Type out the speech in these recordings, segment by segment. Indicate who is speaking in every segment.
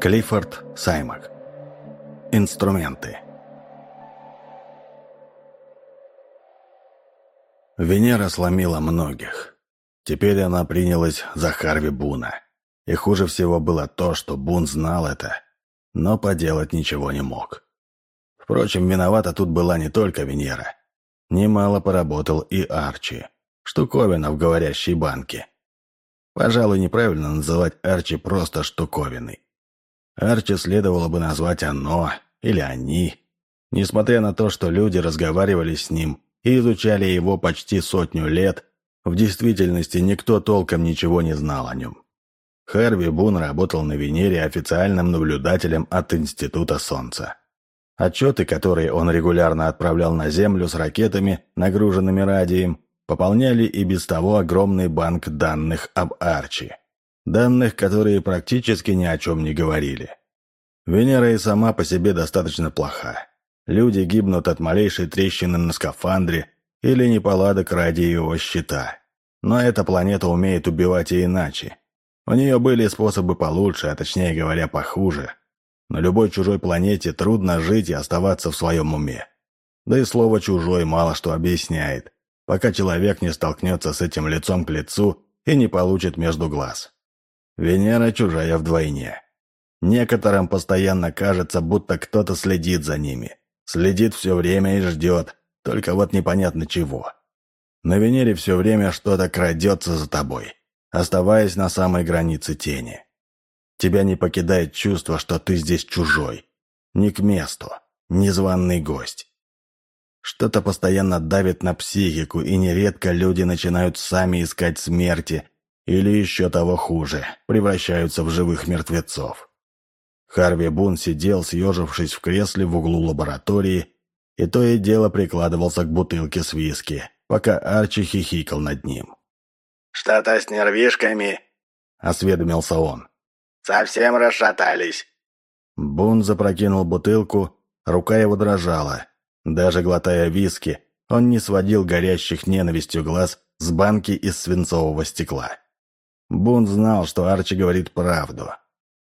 Speaker 1: Клиффорд Саймак. Инструменты. Венера сломила многих. Теперь она принялась за Харви Буна. И хуже всего было то, что Бун знал это, но поделать ничего не мог. Впрочем, виновата тут была не только Венера. Немало поработал и Арчи, штуковина в говорящей банке. Пожалуй, неправильно называть Арчи просто штуковиной. Арчи следовало бы назвать «оно» или «они». Несмотря на то, что люди разговаривали с ним и изучали его почти сотню лет, в действительности никто толком ничего не знал о нем. Харви Бун работал на Венере официальным наблюдателем от Института Солнца. Отчеты, которые он регулярно отправлял на Землю с ракетами, нагруженными радием, пополняли и без того огромный банк данных об Арчи данных, которые практически ни о чем не говорили. Венера и сама по себе достаточно плоха. Люди гибнут от малейшей трещины на скафандре или неполадок ради его щита. Но эта планета умеет убивать и иначе. У нее были способы получше, а точнее говоря, похуже. На любой чужой планете трудно жить и оставаться в своем уме. Да и слово «чужой» мало что объясняет, пока человек не столкнется с этим лицом к лицу и не получит между глаз. Венера чужая вдвойне. Некоторым постоянно кажется, будто кто-то следит за ними. Следит все время и ждет, только вот непонятно чего. На Венере все время что-то крадется за тобой, оставаясь на самой границе тени. Тебя не покидает чувство, что ты здесь чужой. Не к месту, незваный гость. Что-то постоянно давит на психику, и нередко люди начинают сами искать смерти, или еще того хуже, превращаются в живых мертвецов. Харви Бун сидел, съежившись в кресле в углу лаборатории, и то и дело прикладывался к бутылке с виски, пока Арчи хихикал над ним.
Speaker 2: «Что-то с нервишками?» — осведомился он. «Совсем расшатались».
Speaker 1: Бун запрокинул бутылку, рука его дрожала. Даже глотая виски, он не сводил горящих ненавистью глаз с банки из свинцового стекла. Бун знал, что Арчи говорит правду.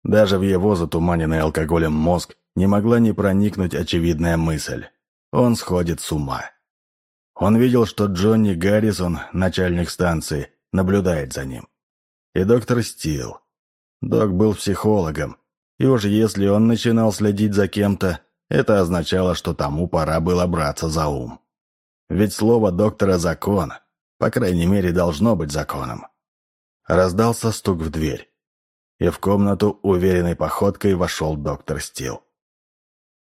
Speaker 1: Даже в его затуманенный алкоголем мозг не могла не проникнуть очевидная мысль. Он сходит с ума. Он видел, что Джонни Гаррисон, начальник станции, наблюдает за ним. И доктор Стил. Док был психологом, и уж если он начинал следить за кем-то, это означало, что тому пора было браться за ум. Ведь слово доктора «закон», по крайней мере, должно быть законом. Раздался стук в дверь. И в комнату уверенной походкой вошел доктор Стил.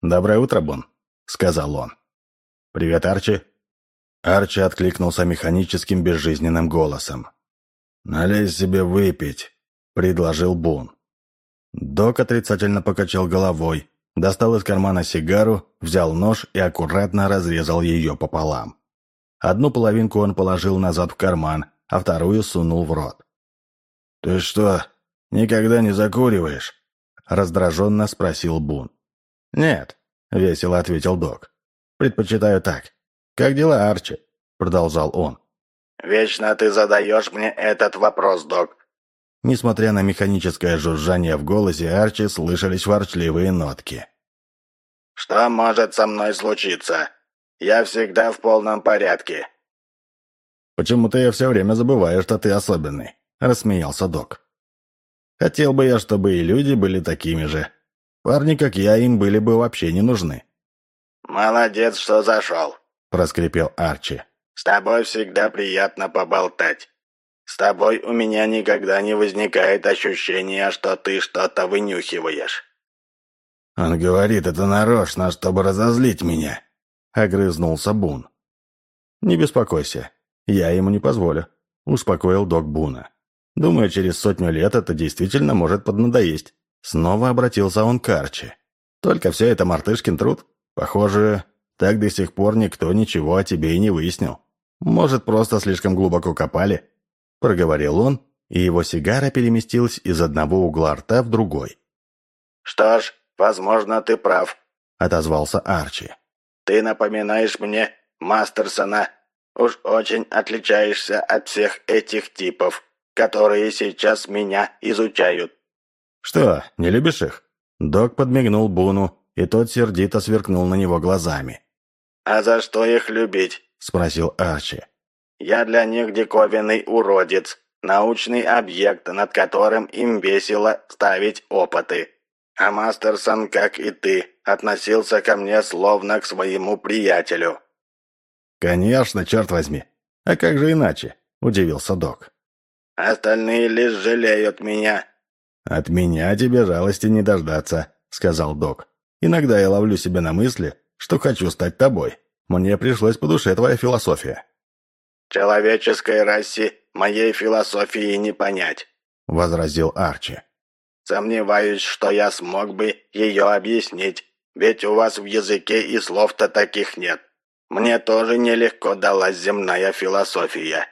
Speaker 1: «Доброе утро, Бун», — сказал он. «Привет, Арчи». Арчи откликнулся механическим безжизненным голосом. «Налей себе выпить», — предложил Бун. Док отрицательно покачал головой, достал из кармана сигару, взял нож и аккуратно разрезал ее пополам. Одну половинку он положил назад в карман, а вторую сунул в рот. «Ты что, никогда не закуриваешь?» — раздраженно спросил Бун. «Нет», — весело ответил док. «Предпочитаю так. Как дела, Арчи?» — продолжал он.
Speaker 2: «Вечно ты задаешь мне этот вопрос, док».
Speaker 1: Несмотря на механическое жужжание в голосе, Арчи слышались ворчливые нотки.
Speaker 2: «Что может со мной случиться? Я всегда в полном порядке».
Speaker 1: «Почему-то я все время забываю, что ты особенный», — рассмеялся док. «Хотел бы я, чтобы и люди были такими же. Парни, как я, им были бы вообще не нужны».
Speaker 2: «Молодец, что зашел», —
Speaker 1: проскрипел Арчи.
Speaker 2: «С тобой всегда приятно поболтать. С тобой у меня никогда не возникает ощущения, что ты что-то вынюхиваешь».
Speaker 1: «Он говорит это нарочно, чтобы разозлить меня», — огрызнулся Бун. «Не беспокойся, я ему не позволю», — успокоил док Буна. Думаю, через сотню лет это действительно может поднадоесть. Снова обратился он к Арчи. Только все это мартышкин труд. Похоже, так до сих пор никто ничего о тебе и не выяснил. Может, просто слишком глубоко копали?» Проговорил он и его сигара переместилась из одного угла рта в другой.
Speaker 2: «Что ж, возможно, ты прав», —
Speaker 1: отозвался Арчи.
Speaker 2: «Ты напоминаешь мне Мастерсона. Уж очень отличаешься от всех этих типов, которые сейчас меня изучают».
Speaker 1: «Что, не любишь их?» Док подмигнул Буну, и тот сердито сверкнул на него глазами.
Speaker 2: «А за что их любить?»
Speaker 1: — спросил Арчи.
Speaker 2: «Я для них диковинный уродец, научный объект, над которым им весело ставить опыты. А Мастерсон, как и ты, относился ко мне словно к своему приятелю».
Speaker 1: «Конечно, черт возьми. А как же иначе?» — удивился док.
Speaker 2: «Остальные лишь жалеют меня».
Speaker 1: «От меня тебе жалости не дождаться», — сказал док. «Иногда я ловлю себя на мысли, что хочу стать тобой. Мне пришлось по душе твоя философия».
Speaker 2: «Человеческой расе моей философии не понять», —
Speaker 1: возразил Арчи.
Speaker 2: «Сомневаюсь, что я смог бы ее объяснить, ведь у вас в языке и слов-то таких нет. Мне тоже нелегко далась земная философия.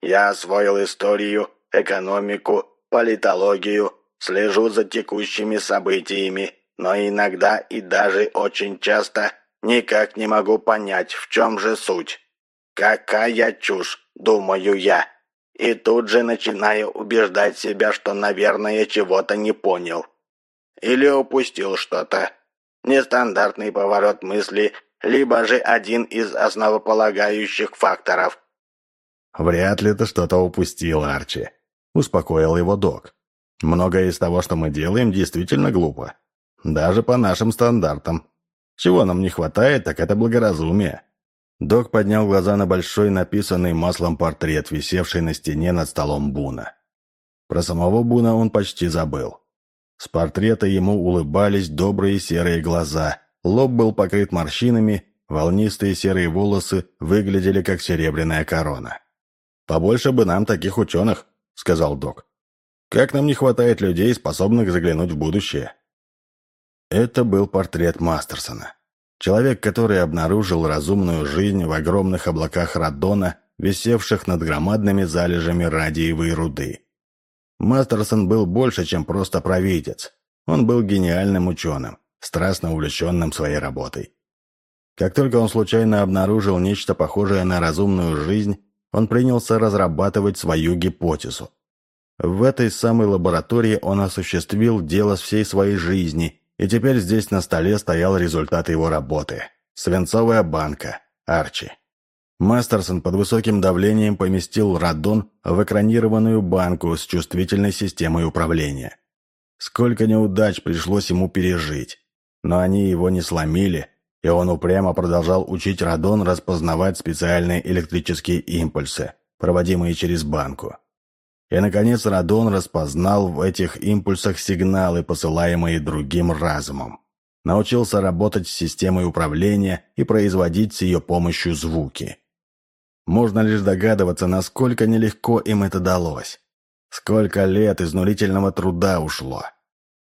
Speaker 2: Я освоил историю, экономику, политологию, слежу за текущими событиями, но иногда и даже очень часто никак не могу понять, в чем же суть. Какая чушь, думаю я. И тут же начинаю убеждать себя, что, наверное, чего-то не понял. Или упустил что-то. Нестандартный поворот мысли, либо же один из основополагающих факторов.
Speaker 1: «Вряд ли ты что-то упустил, Арчи», — успокоил его док. «Многое из того, что мы делаем, действительно глупо. Даже по нашим стандартам. Чего нам не хватает, так это благоразумие». Док поднял глаза на большой написанный маслом портрет, висевший на стене над столом Буна. Про самого Буна он почти забыл. С портрета ему улыбались добрые серые глаза, лоб был покрыт морщинами, волнистые серые волосы выглядели как серебряная корона. «Побольше бы нам таких ученых», — сказал док. «Как нам не хватает людей, способных заглянуть в будущее?» Это был портрет Мастерсона. Человек, который обнаружил разумную жизнь в огромных облаках радона, висевших над громадными залежами радиевой руды. Мастерсон был больше, чем просто провидец. Он был гениальным ученым, страстно увлеченным своей работой. Как только он случайно обнаружил нечто похожее на разумную жизнь, он принялся разрабатывать свою гипотезу. В этой самой лаборатории он осуществил дело всей своей жизни и теперь здесь на столе стоял результат его работы. Свинцовая банка. Арчи. Мастерсон под высоким давлением поместил радон в экранированную банку с чувствительной системой управления. Сколько неудач пришлось ему пережить. Но они его не сломили, и он упрямо продолжал учить радон распознавать специальные электрические импульсы, проводимые через банку. И, наконец, Радон распознал в этих импульсах сигналы, посылаемые другим разумом. Научился работать с системой управления и производить с ее помощью звуки. Можно лишь догадываться, насколько нелегко им это далось. Сколько лет изнурительного труда ушло.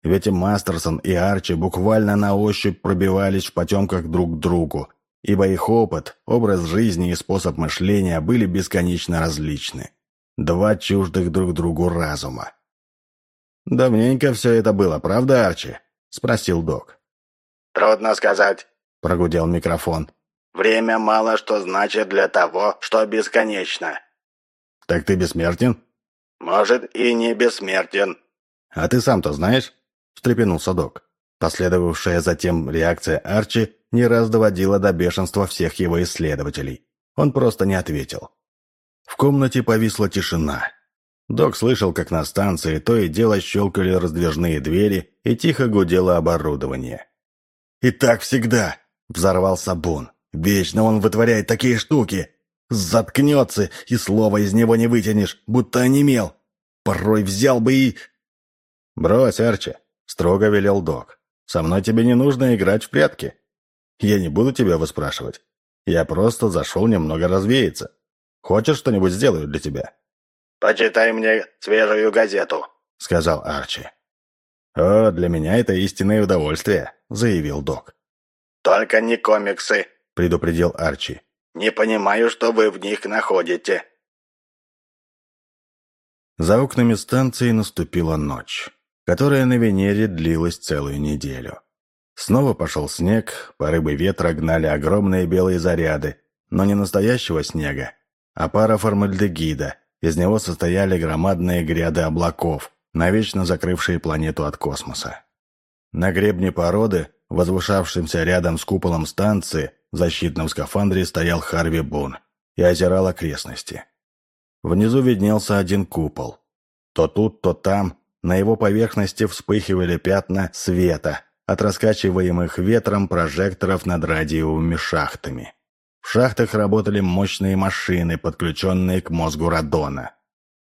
Speaker 1: Ведь и Мастерсон, и Арчи буквально на ощупь пробивались в потемках друг к другу, ибо их опыт, образ жизни и способ мышления были бесконечно различны. Два чуждых друг другу разума. «Давненько все это было, правда, Арчи?» — спросил док.
Speaker 2: «Трудно сказать», —
Speaker 1: прогудел микрофон.
Speaker 2: «Время мало что значит для того, что бесконечно».
Speaker 1: «Так ты бессмертен?»
Speaker 2: «Может, и не бессмертен».
Speaker 1: «А ты сам-то знаешь?» — встрепенулся док. Последовавшая затем реакция Арчи не раз доводила до бешенства всех его исследователей. Он просто не ответил. В комнате повисла тишина. Док слышал, как на станции то и дело щелкали раздвижные двери и тихо гудело оборудование. «И так всегда!» — взорвался Бун. «Вечно он вытворяет такие штуки! Заткнется, и слова из него не вытянешь, будто онемел! Порой взял бы и...» «Брось, Арчи!» — строго велел Док. «Со мной тебе не нужно играть в прятки. Я не буду тебя выспрашивать. Я просто зашел немного развеяться. Хочешь, что-нибудь сделаю для тебя?»
Speaker 2: «Почитай мне свежую газету», —
Speaker 1: сказал Арчи. «О, для меня это истинное удовольствие», — заявил док.
Speaker 2: «Только не комиксы», —
Speaker 1: предупредил Арчи.
Speaker 2: «Не понимаю, что вы в них находите».
Speaker 1: За окнами станции наступила ночь, которая на Венере длилась целую неделю. Снова пошел снег, порывы ветра гнали огромные белые заряды, но не настоящего снега, а пара формальдегида. Из него состояли громадные гряды облаков, навечно закрывшие планету от космоса. На гребне породы, возвышавшемся рядом с куполом станции, в защитном скафандре стоял Харви Бун и озирал окрестности. Внизу виднелся один купол. То тут, то там на его поверхности вспыхивали пятна света от раскачиваемых ветром прожекторов над радиовыми шахтами. В шахтах работали мощные машины, подключенные к мозгу радона.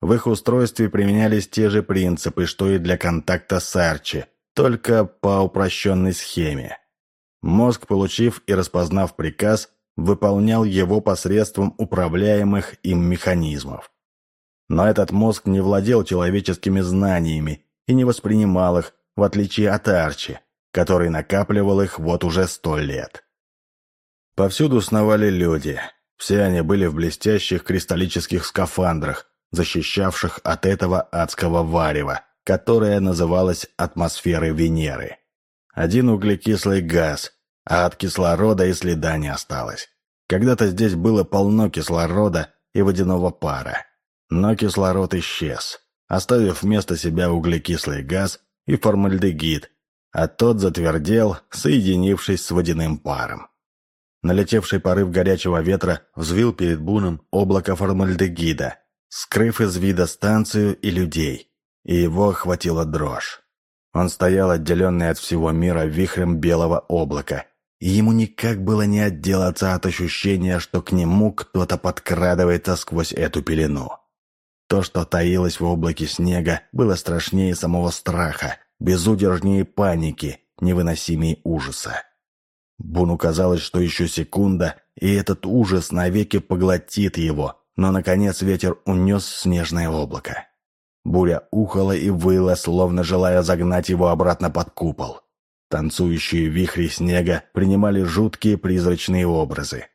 Speaker 1: В их устройстве применялись те же принципы, что и для контакта с Арчи, только по упрощенной схеме. Мозг, получив и распознав приказ, выполнял его посредством управляемых им механизмов. Но этот мозг не владел человеческими знаниями и не воспринимал их, в отличие от Арчи, который накапливал их вот уже сто лет. Повсюду сновали люди. Все они были в блестящих кристаллических скафандрах, защищавших от этого адского варева, которое называлось атмосферой Венеры. Один углекислый газ, а от кислорода и следа не осталось. Когда-то здесь было полно кислорода и водяного пара. Но кислород исчез, оставив вместо себя углекислый газ и формальдегид, а тот затвердел, соединившись с водяным паром. Налетевший порыв горячего ветра взвил перед Буном облако формальдегида, скрыв из вида станцию и людей, и его охватила дрожь. Он стоял отделенный от всего мира вихрем белого облака, и ему никак было не отделаться от ощущения, что к нему кто-то подкрадывается сквозь эту пелену. То, что таилось в облаке снега, было страшнее самого страха, безудержнее паники, невыносимее ужаса. Буну казалось, что еще секунда, и этот ужас навеки поглотит его, но, наконец, ветер унес снежное облако. Буря ухала и выла, словно желая загнать его обратно под купол. Танцующие вихри снега принимали жуткие призрачные образы.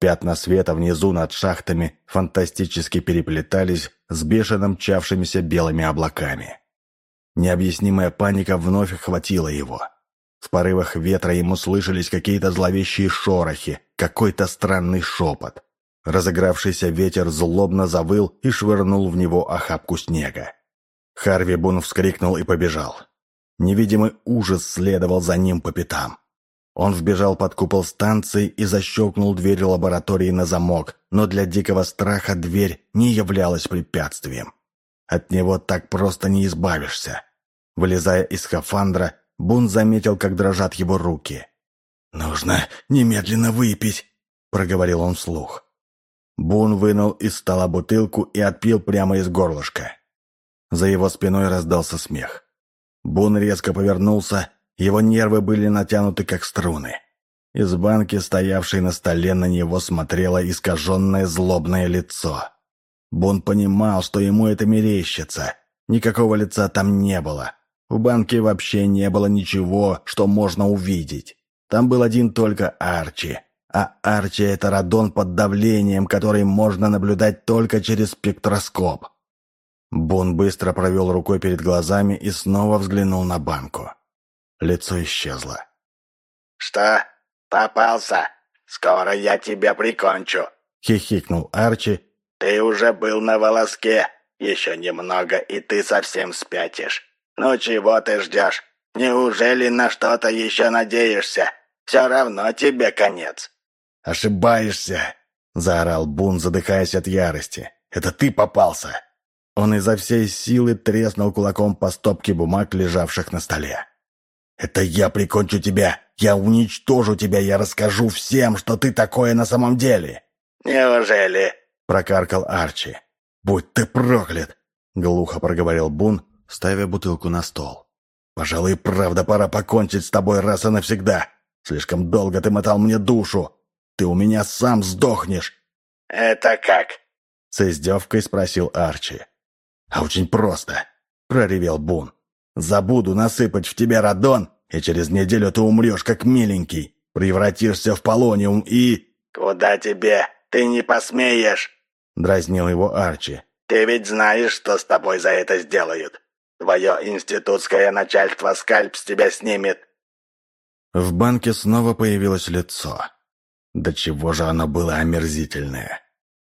Speaker 1: Пятна света внизу над шахтами фантастически переплетались с бешено мчавшимися белыми облаками. Необъяснимая паника вновь охватила его – в порывах ветра ему слышались какие-то зловещие шорохи, какой-то странный шепот. Разыгравшийся ветер злобно завыл и швырнул в него охапку снега. Харви Бун вскрикнул и побежал. Невидимый ужас следовал за ним по пятам. Он вбежал под купол станции и защелкнул дверь лаборатории на замок, но для дикого страха дверь не являлась препятствием. От него так просто не избавишься. Вылезая из скафандра, Бун заметил, как дрожат его руки. «Нужно немедленно выпить», — проговорил он вслух. Бун вынул из стола бутылку и отпил прямо из горлышка. За его спиной раздался смех. Бун резко повернулся, его нервы были натянуты, как струны. Из банки, стоявшей на столе, на него смотрело искаженное злобное лицо. Бун понимал, что ему это мерещится. Никакого лица там не было. В банке вообще не было ничего, что можно увидеть. Там был один только Арчи. А Арчи — это радон под давлением, который можно наблюдать только через спектроскоп. Бун быстро провел рукой перед глазами и снова взглянул на банку. Лицо исчезло.
Speaker 2: «Что? Попался? Скоро я тебя прикончу!»
Speaker 1: — хихикнул Арчи.
Speaker 2: «Ты уже был на волоске. Еще немного, и ты совсем спятишь. «Ну чего ты ждешь? Неужели на что-то еще надеешься? Все равно тебе конец».
Speaker 1: «Ошибаешься!» — заорал Бун, задыхаясь от ярости. «Это ты попался!» Он изо всей силы треснул кулаком по стопке бумаг, лежавших на столе. «Это я прикончу тебя! Я уничтожу тебя! Я расскажу всем, что ты такое на самом деле!»
Speaker 2: «Неужели?»
Speaker 1: — прокаркал Арчи. «Будь ты проклят!» — глухо проговорил Бун, ставя бутылку на стол. «Пожалуй, правда, пора покончить с тобой раз и навсегда. Слишком долго ты мотал мне душу. Ты у меня сам сдохнешь».
Speaker 2: «Это как?»
Speaker 1: — с издевкой спросил Арчи. «А очень просто», — проревел Бун. «Забуду насыпать в тебя радон, и через неделю ты умрешь, как миленький, превратишься в полониум и...»
Speaker 2: «Куда тебе? Ты не посмеешь!»
Speaker 1: — дразнил его Арчи.
Speaker 2: Ты ведь знаешь, что с тобой за это сделают. Твое институтское начальство скальп с тебя снимет».
Speaker 1: В банке снова появилось лицо. До чего же оно было омерзительное.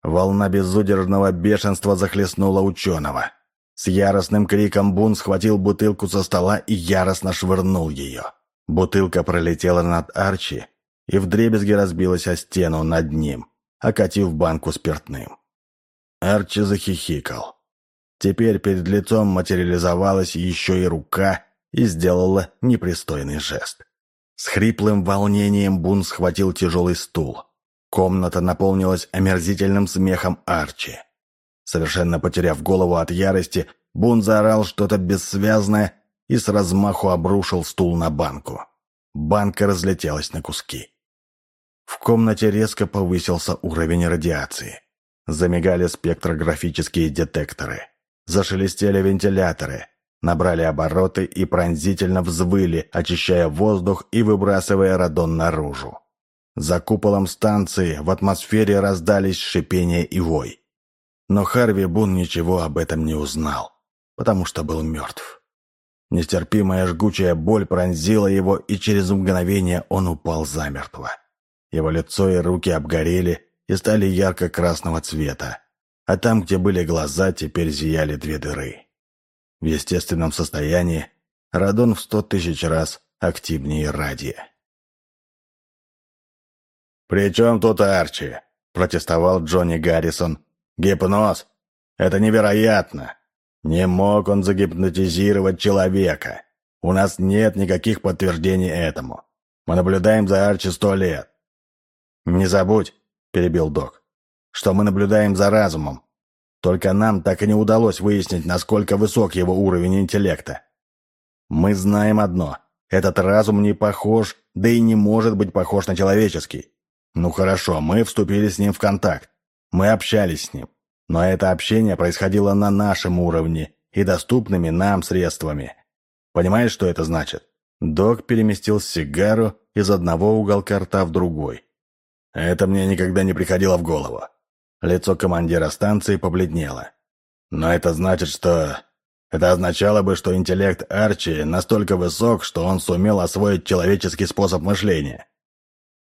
Speaker 1: Волна безудержного бешенства захлестнула ученого. С яростным криком Бун схватил бутылку со стола и яростно швырнул ее. Бутылка пролетела над Арчи и вдребезги разбилась о стену над ним, окатив банку спиртным. Арчи захихикал. Теперь перед лицом материализовалась еще и рука и сделала непристойный жест. С хриплым волнением Бун схватил тяжелый стул. Комната наполнилась омерзительным смехом Арчи. Совершенно потеряв голову от ярости, Бун заорал что-то бессвязное и с размаху обрушил стул на банку. Банка разлетелась на куски. В комнате резко повысился уровень радиации. Замигали спектрографические детекторы. Зашелестели вентиляторы. Набрали обороты и пронзительно взвыли, очищая воздух и выбрасывая радон наружу. За куполом станции в атмосфере раздались шипение и вой. Но Харви Бун ничего об этом не узнал, потому что был мертв. Нестерпимая жгучая боль пронзила его, и через мгновение он упал замертво. Его лицо и руки обгорели, и стали ярко-красного цвета, а там, где были глаза, теперь зияли две дыры. В естественном состоянии радон в сто тысяч раз активнее радия.
Speaker 2: «При чем тут Арчи?» – протестовал Джонни Гаррисон. «Гипноз? Это невероятно! Не мог он загипнотизировать человека. У нас нет никаких подтверждений этому. Мы наблюдаем за Арчи сто лет». «Не забудь, — перебил док, — что мы наблюдаем за разумом. Только нам так и не удалось выяснить, насколько высок его уровень интеллекта. Мы знаем одно — этот разум не похож, да и не может быть похож на человеческий. Ну хорошо, мы вступили с ним в контакт. Мы общались с ним. Но это общение происходило на нашем уровне и доступными нам средствами. Понимаешь, что это значит? Док переместил сигару из одного уголка рта в другой. Это мне никогда не приходило в голову. Лицо командира станции побледнело. Но это значит, что... Это означало бы, что интеллект Арчи настолько высок, что он сумел освоить человеческий способ мышления.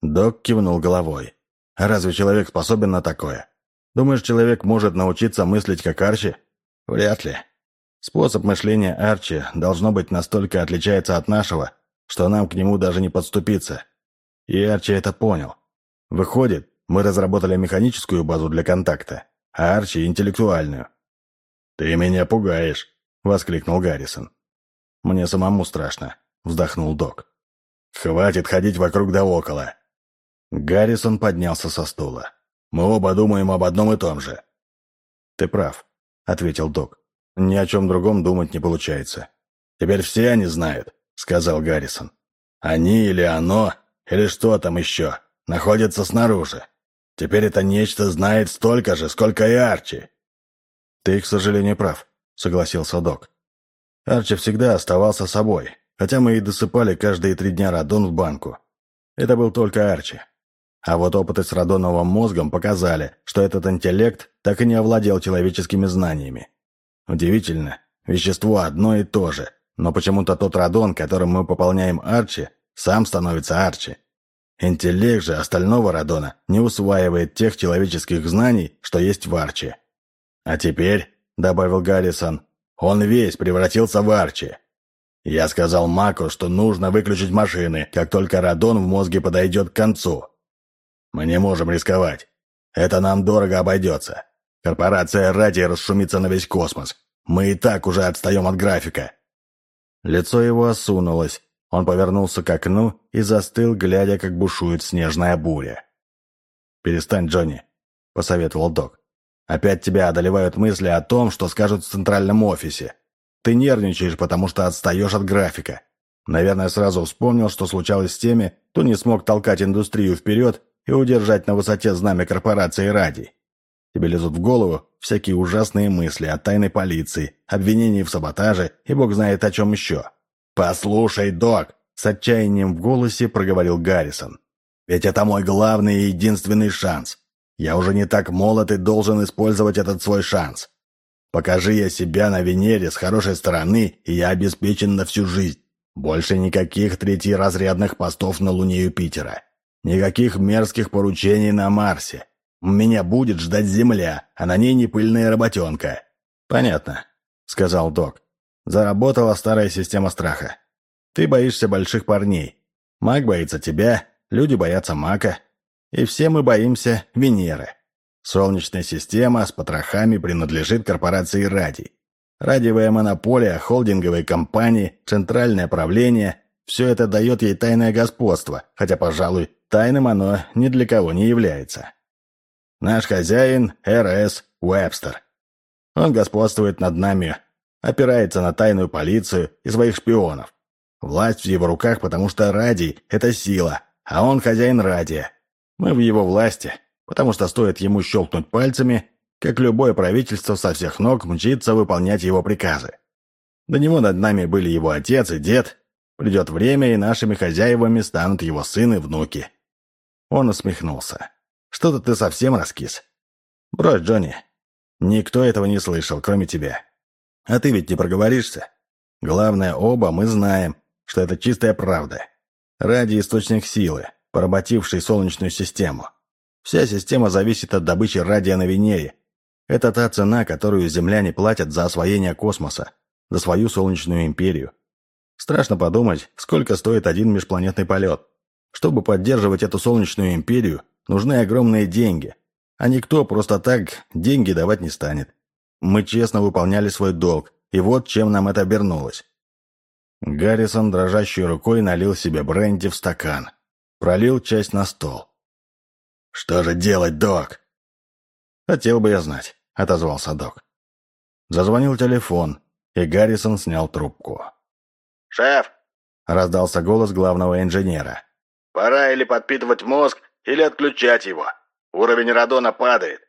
Speaker 2: Док кивнул головой. разве человек способен на такое? Думаешь, человек может научиться мыслить как Арчи? Вряд ли. Способ мышления Арчи должно быть настолько отличается от нашего, что нам к нему даже не подступиться. И Арчи это понял. Выходит, мы разработали механическую базу для контакта, а Арчи — интеллектуальную. «Ты меня пугаешь», — воскликнул Гаррисон. «Мне самому страшно», — вздохнул док. «Хватит ходить вокруг да около». Гаррисон поднялся со стула. «Мы оба думаем об одном и том же». «Ты прав», — ответил док. «Ни о чем другом думать не получается». «Теперь все они знают», — сказал Гаррисон. «Они или оно, или что там еще находится снаружи. Теперь это нечто знает столько же, сколько и Арчи». «Ты, к сожалению, прав», — согласился док. Арчи всегда оставался собой, хотя мы и досыпали каждые три дня радон в банку. Это был только Арчи. А вот опыты с радоновым мозгом показали, что этот интеллект так и не овладел человеческими знаниями. Удивительно, вещество одно и то же, но почему-то тот радон, которым мы пополняем Арчи, сам становится Арчи. Интеллект же остального радона не усваивает тех человеческих знаний, что есть в Арчи. А теперь, — добавил Гаррисон, — он весь превратился в Арчи. Я сказал Маку, что нужно выключить машины, как только радон в мозге подойдет к концу. Мы не можем рисковать. Это нам дорого обойдется. Корпорация ради расшумится на весь космос. Мы и так уже отстаем от графика. Лицо его осунулось, он повернулся к окну и застыл, глядя, как бушует снежная буря. «Перестань, Джонни», — посоветовал док. «Опять тебя одолевают мысли о том, что скажут в центральном офисе. Ты нервничаешь, потому что отстаешь от графика. Наверное, сразу вспомнил, что случалось с теми, кто не смог толкать индустрию вперед и удержать на высоте знамя корпорации ради. Тебе лезут в голову всякие ужасные мысли о тайной полиции, обвинении в саботаже и бог знает о чем еще. «Послушай, док!» — с отчаянием в голосе проговорил Гаррисон. «Ведь это мой главный и единственный шанс. Я уже не так молод и должен использовать этот свой шанс.
Speaker 1: Покажи я себя на Венере с хорошей стороны, и я обеспечен на всю жизнь. Больше никаких третьеразрядных постов на Луне Юпитера. Никаких мерзких поручений на Марсе. Меня будет ждать Земля, а на ней не пыльная работенка». «Понятно», — сказал док. «Заработала старая система страха. Ты боишься больших парней. Маг боится тебя, люди боятся мака. И все мы боимся Венеры. Солнечная система с потрохами принадлежит корпорации «Радий». Радиовая монополия, холдинговые компании, центральное правление – все это дает ей тайное господство, хотя, пожалуй, тайным оно ни для кого не является. Наш хозяин – РС Уэбстер. Он господствует над нами, опирается на тайную полицию и своих шпионов. Власть в его руках, потому что Радий – это сила, а он хозяин Радия. Мы в его власти, потому что стоит ему щелкнуть пальцами, как любое правительство со всех ног мчится выполнять его приказы. До него над нами были его отец и дед. Придет время, и нашими хозяевами станут его сын и внуки. Он усмехнулся. Что-то ты совсем раскис. Брось, Джонни. Никто этого не слышал, кроме тебя. А ты ведь не проговоришься. Главное, оба мы знаем, что это чистая правда. Ради источник силы, поработивший Солнечную систему. Вся система зависит от добычи радия на Венере. Это та цена, которую земляне платят за освоение космоса, за свою Солнечную империю. Страшно подумать, сколько стоит один межпланетный полет. Чтобы поддерживать эту Солнечную империю, Нужны огромные деньги. А никто просто так деньги давать не станет. Мы честно выполняли свой долг, и вот чем нам это обернулось. Гаррисон дрожащей рукой налил себе бренди в стакан. Пролил часть на стол. «Что же делать, док?» «Хотел бы я знать», — отозвался док. Зазвонил телефон, и Гаррисон снял трубку.
Speaker 2: «Шеф!»
Speaker 1: — раздался голос главного инженера.
Speaker 2: «Пора или подпитывать мозг, или отключать его. Уровень радона падает.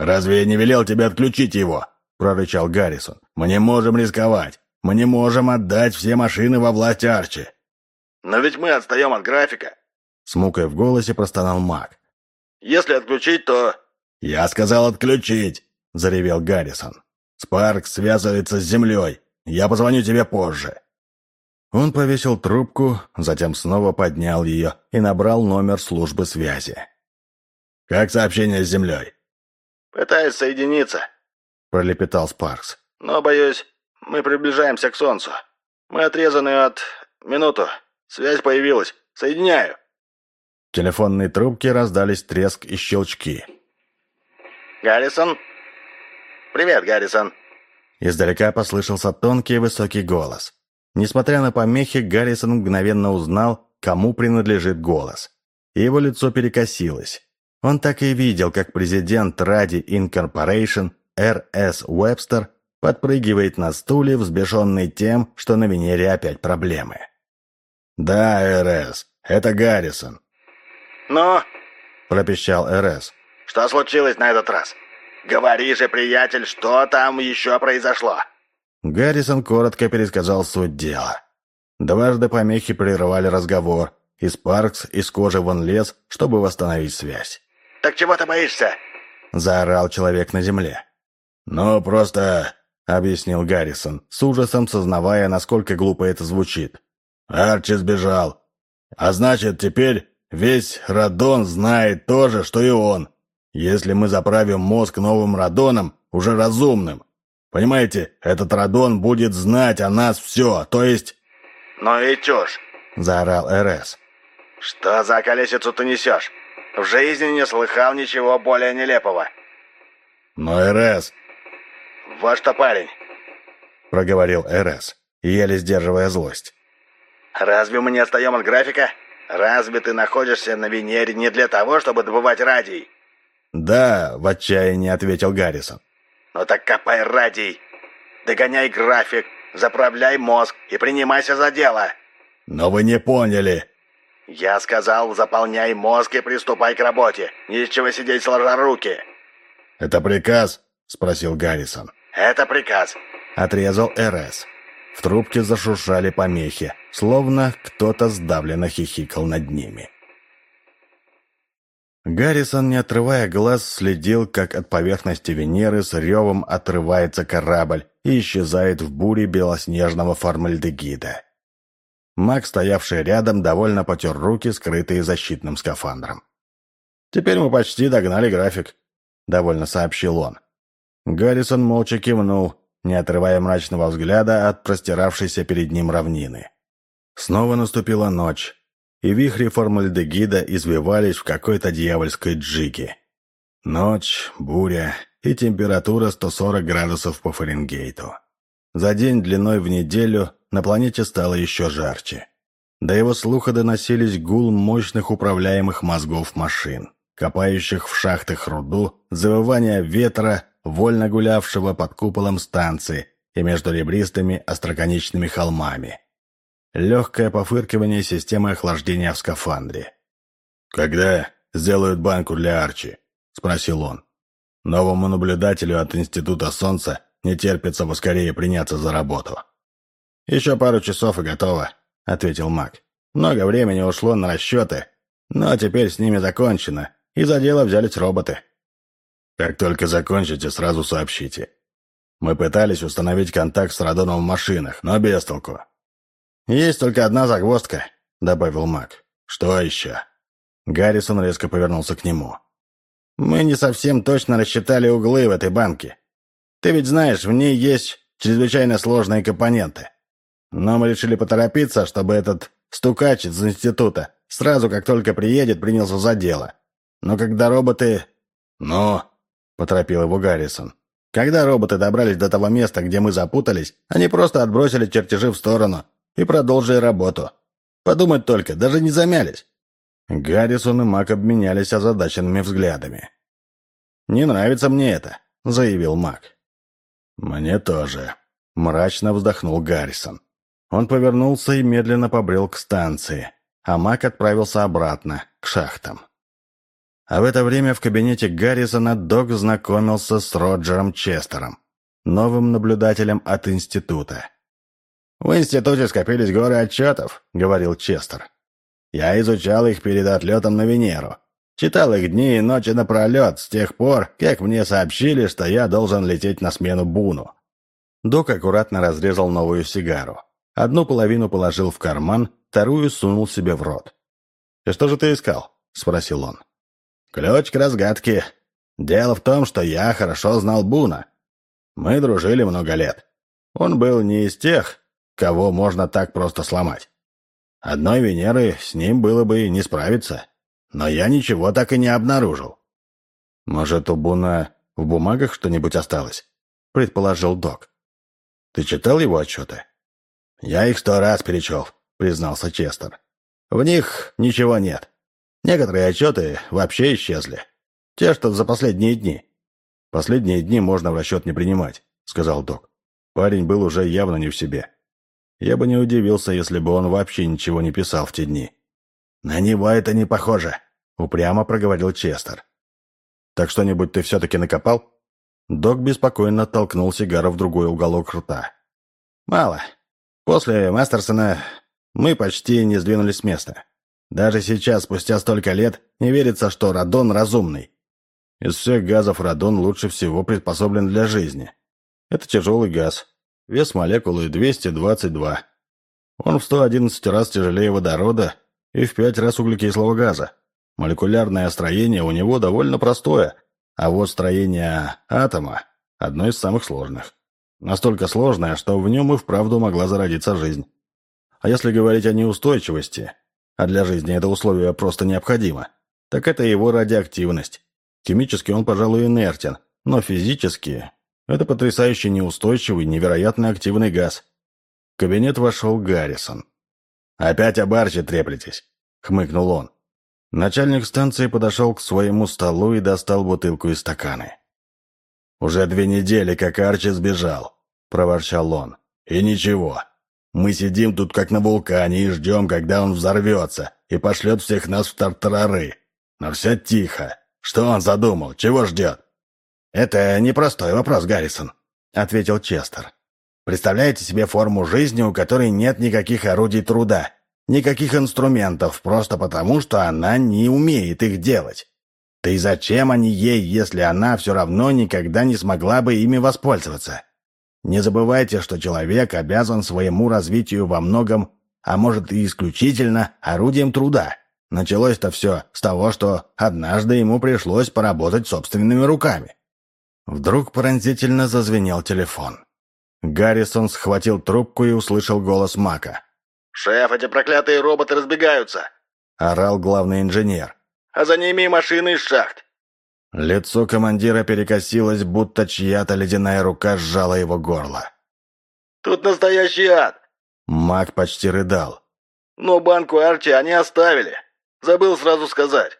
Speaker 1: «Разве я не велел тебе отключить его?» – прорычал Гаррисон. «Мы не можем рисковать. Мы не можем отдать все машины во власть Арчи».
Speaker 2: «Но ведь мы отстаем от графика», –
Speaker 1: с мукой в голосе простонал маг.
Speaker 2: «Если отключить, то...»
Speaker 1: «Я сказал отключить!» – заревел Гаррисон. «Спарк связывается с землей. Я позвоню тебе позже». Он повесил трубку, затем снова поднял ее и набрал номер службы связи. «Как сообщение с Землей?»
Speaker 2: «Пытаюсь соединиться», — пролепетал Спаркс. «Но, боюсь, мы приближаемся к Солнцу. Мы отрезаны от... Минуту. Связь появилась. Соединяю».
Speaker 1: В телефонной трубке раздались треск и щелчки.
Speaker 2: «Гаррисон?» «Привет, Гаррисон».
Speaker 1: Издалека послышался тонкий высокий голос. Несмотря на помехи, Гаррисон мгновенно узнал, кому принадлежит голос. его лицо перекосилось. Он так и видел, как президент Ради Incorporation Р.С. Уэбстер подпрыгивает на стуле, взбешенный тем, что на Венере опять проблемы. «Да, Р.С., это Гаррисон».
Speaker 2: «Ну?»
Speaker 1: – пропищал Р.С.
Speaker 2: «Что случилось на этот раз? Говори же, приятель, что там еще произошло?»
Speaker 1: Гаррисон коротко пересказал суть дела. Дважды помехи прерывали разговор, и Спаркс из кожи вон лез, чтобы восстановить связь.
Speaker 2: «Так чего ты боишься?»
Speaker 1: — заорал человек на земле. «Ну, просто...» — объяснил Гаррисон, с ужасом сознавая, насколько глупо это звучит. «Арчи сбежал. А значит, теперь весь Радон знает то же, что и он. Если мы заправим мозг новым Радоном, уже разумным, Понимаете, этот Радон будет знать о нас все, то есть...»
Speaker 2: «Ну и чушь!»
Speaker 1: — заорал РС.
Speaker 2: «Что за колесицу ты несешь? В жизни не слыхал ничего более нелепого».
Speaker 1: «Но РС...»
Speaker 2: «Вот что, парень!»
Speaker 1: — проговорил РС, еле сдерживая злость.
Speaker 2: «Разве мы не отстаем от графика? Разве ты находишься на Венере не для того, чтобы добывать радий?»
Speaker 1: «Да», — в отчаянии ответил Гаррисон.
Speaker 2: Ну так копай радий. Догоняй график, заправляй мозг и принимайся за дело.
Speaker 1: Но вы не поняли.
Speaker 2: Я сказал, заполняй мозг и приступай к работе. Нечего сидеть сложа руки.
Speaker 1: Это приказ? Спросил Гаррисон.
Speaker 2: Это приказ.
Speaker 1: Отрезал РС. В трубке зашуршали помехи, словно кто-то сдавленно хихикал над ними. Гаррисон, не отрывая глаз, следил, как от поверхности Венеры с ревом отрывается корабль и исчезает в буре белоснежного формальдегида. Маг, стоявший рядом, довольно потер руки, скрытые защитным скафандром. «Теперь мы почти догнали график», — довольно сообщил он. Гаррисон молча кивнул, не отрывая мрачного взгляда от простиравшейся перед ним равнины. Снова наступила ночь и вихри формальдегида извивались в какой-то дьявольской джиге. Ночь, буря и температура 140 градусов по Фаренгейту. За день длиной в неделю на планете стало еще жарче. До его слуха доносились гул мощных управляемых мозгов машин, копающих в шахтах руду, завывание ветра, вольно гулявшего под куполом станции и между ребристыми остроконечными холмами, Легкое пофыркивание системы охлаждения в скафандре. «Когда сделают банку для Арчи?» — спросил он. «Новому наблюдателю от Института Солнца не терпится поскорее приняться за работу». «Еще пару часов и готово», — ответил Мак. «Много времени ушло на расчеты, но теперь с ними закончено, и за дело взялись роботы». «Как только закончите, сразу сообщите. Мы пытались установить контакт с радоном в машинах, но без толку. «Есть только одна загвоздка», — добавил маг. «Что еще?» Гаррисон резко повернулся к нему. «Мы не совсем точно рассчитали углы в этой банке. Ты ведь знаешь, в ней есть чрезвычайно сложные компоненты. Но мы решили поторопиться, чтобы этот стукач из института сразу, как только приедет, принялся за дело. Но когда роботы...» «Ну?» — поторопил его Гаррисон. «Когда роботы добрались до того места, где мы запутались, они просто отбросили чертежи в сторону и продолжили работу. Подумать только, даже не замялись. Гаррисон и Мак обменялись озадаченными взглядами. «Не нравится мне это», — заявил Мак. «Мне тоже», — мрачно вздохнул Гаррисон. Он повернулся и медленно побрел к станции, а Мак отправился обратно, к шахтам. А в это время в кабинете Гаррисона Док знакомился с Роджером Честером, новым наблюдателем от института. «В институте скопились горы отчетов», — говорил Честер. «Я изучал их перед отлетом на Венеру. Читал их дни и ночи напролет с тех пор, как мне сообщили, что я должен лететь на смену Буну». Док аккуратно разрезал новую сигару. Одну половину положил в карман, вторую сунул себе в рот. «И что же ты искал?» — спросил он. «Ключ к разгадке. Дело в том, что я хорошо знал Буна. Мы дружили много лет. Он был не из тех, кого можно так просто сломать. Одной Венеры с ним было бы не справиться, но я ничего так и не обнаружил. Может, у Буна в бумагах что-нибудь осталось? Предположил док. Ты читал его отчеты? Я их сто раз перечел, признался Честер. В них ничего нет. Некоторые отчеты вообще исчезли. Те, что за последние дни. Последние дни можно в расчет не принимать, сказал док. Парень был уже явно не в себе. Я бы не удивился, если бы он вообще ничего не писал в те дни. «На него это не похоже», — упрямо проговорил Честер. «Так что-нибудь ты все-таки накопал?» Док беспокойно толкнул сигару в другой уголок рта. «Мало. После Мастерсона мы почти не сдвинулись с места. Даже сейчас, спустя столько лет, не верится, что радон разумный. Из всех газов радон лучше всего приспособлен для жизни. Это тяжелый газ, Вес молекулы 222. Он в 111 раз тяжелее водорода и в 5 раз углекислого газа. Молекулярное строение у него довольно простое, а вот строение атома – одно из самых сложных. Настолько сложное, что в нем и вправду могла зародиться жизнь. А если говорить о неустойчивости, а для жизни это условие просто необходимо, так это его радиоактивность. Химически он, пожалуй, инертен, но физически это потрясающе неустойчивый, невероятно активный газ. В кабинет вошел Гаррисон. «Опять об Арчи треплетесь», — хмыкнул он. Начальник станции подошел к своему столу и достал бутылку и стаканы. «Уже две недели, как Арчи сбежал», — проворчал он. «И ничего. Мы сидим тут, как на вулкане, и ждем, когда он взорвется и пошлет всех нас в тартарары. Но все тихо. Что он задумал? Чего ждет? «Это непростой вопрос, Гаррисон», — ответил Честер. «Представляете себе форму жизни, у которой нет никаких орудий труда, никаких инструментов, просто потому, что она не умеет их делать. «Ты зачем они ей, если она все равно никогда не смогла бы ими воспользоваться? Не забывайте, что человек обязан своему развитию во многом, а может и исключительно, орудием труда. Началось-то все с того, что однажды ему пришлось поработать собственными руками». Вдруг пронзительно зазвенел телефон. Гаррисон схватил трубку и услышал голос Мака.
Speaker 2: «Шеф, эти проклятые роботы разбегаются!»
Speaker 1: — орал главный инженер.
Speaker 2: «А за ними и машины из шахт!»
Speaker 1: Лицо командира перекосилось, будто чья-то ледяная рука сжала его горло.
Speaker 2: «Тут настоящий ад!»
Speaker 1: Мак почти рыдал.
Speaker 2: «Но банку Арчи они оставили. Забыл сразу сказать».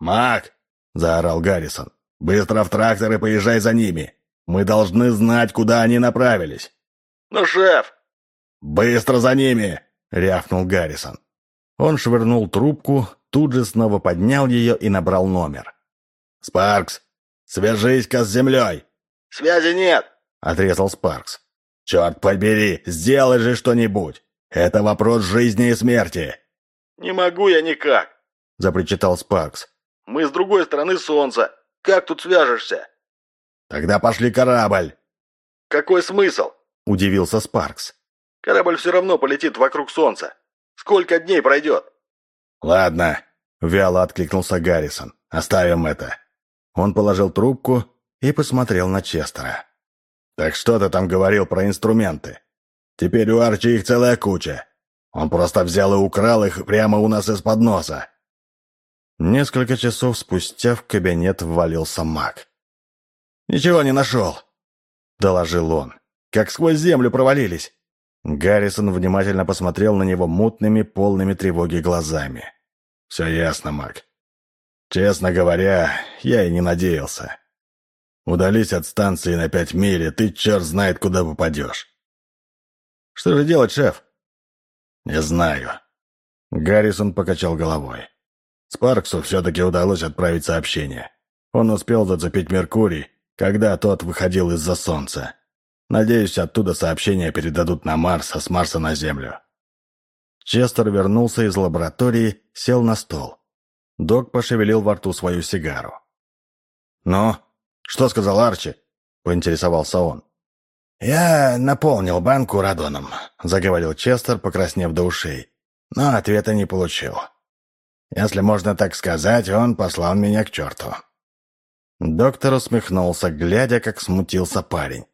Speaker 1: «Мак!» — заорал Гаррисон. «Быстро в трактор и поезжай за ними. Мы должны знать, куда они направились».
Speaker 2: «Но, шеф!»
Speaker 1: «Быстро за ними!» — рявкнул Гаррисон. Он швырнул трубку, тут же снова поднял ее и набрал номер. «Спаркс, свяжись-ка с землей!»
Speaker 2: «Связи нет!»
Speaker 1: — отрезал Спаркс. «Черт побери, сделай же что-нибудь! Это вопрос жизни и смерти!»
Speaker 2: «Не могу я никак!»
Speaker 1: — запричитал Спаркс.
Speaker 2: «Мы с другой стороны солнца. Как тут свяжешься?»
Speaker 1: «Тогда пошли корабль!»
Speaker 2: «Какой смысл?»
Speaker 1: — удивился Спаркс.
Speaker 2: «Корабль все равно полетит вокруг солнца. Сколько дней пройдет?»
Speaker 1: «Ладно», — вяло откликнулся Гаррисон. «Оставим это». Он положил трубку и посмотрел на Честера. «Так что ты там говорил про инструменты? Теперь у Арчи их целая куча. Он просто взял и украл их прямо у нас из-под носа». Несколько часов спустя в кабинет ввалился маг. «Ничего не нашел», — доложил он. «Как сквозь землю провалились». Гаррисон внимательно посмотрел на него мутными, полными тревоги глазами. «Все ясно, маг. Честно говоря, я и не надеялся. Удались от станции на пять миль, и ты черт знает, куда попадешь». «Что же делать, шеф?» «Не знаю». Гаррисон покачал головой. Спарксу все-таки удалось отправить сообщение. Он успел зацепить Меркурий, когда тот выходил из-за Солнца. Надеюсь, оттуда сообщения передадут на Марс, а с Марса на Землю». Честер вернулся из лаборатории, сел на стол. Док пошевелил во рту свою сигару. «Ну, что сказал Арчи?» — поинтересовался он. «Я наполнил банку радоном», — заговорил Честер, покраснев до ушей. «Но ответа не получил. Если можно так сказать, он послал меня к черту. Доктор усмехнулся, глядя, как смутился парень.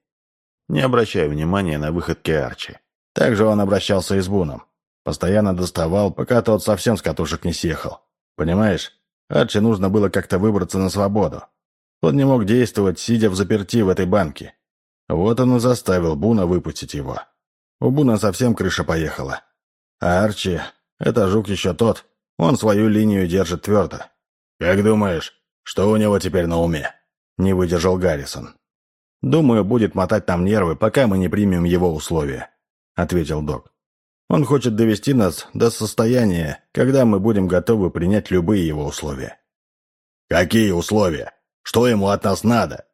Speaker 1: Не обращая внимания на выходки Арчи. Также он обращался и с Буном. Постоянно доставал, пока тот совсем с катушек не съехал. Понимаешь, Арчи нужно было как-то выбраться на свободу. Он не мог действовать, сидя в заперти в этой банке. Вот он и заставил Буна выпустить его. У Буна совсем крыша поехала. А Арчи — это жук еще тот. Он свою линию держит твердо. Как думаешь, что у него теперь на уме?» — не выдержал Гаррисон. «Думаю, будет мотать нам нервы, пока мы не примем его условия», — ответил док. «Он хочет довести нас до состояния, когда мы будем готовы принять любые его условия». «Какие условия? Что ему от нас надо?»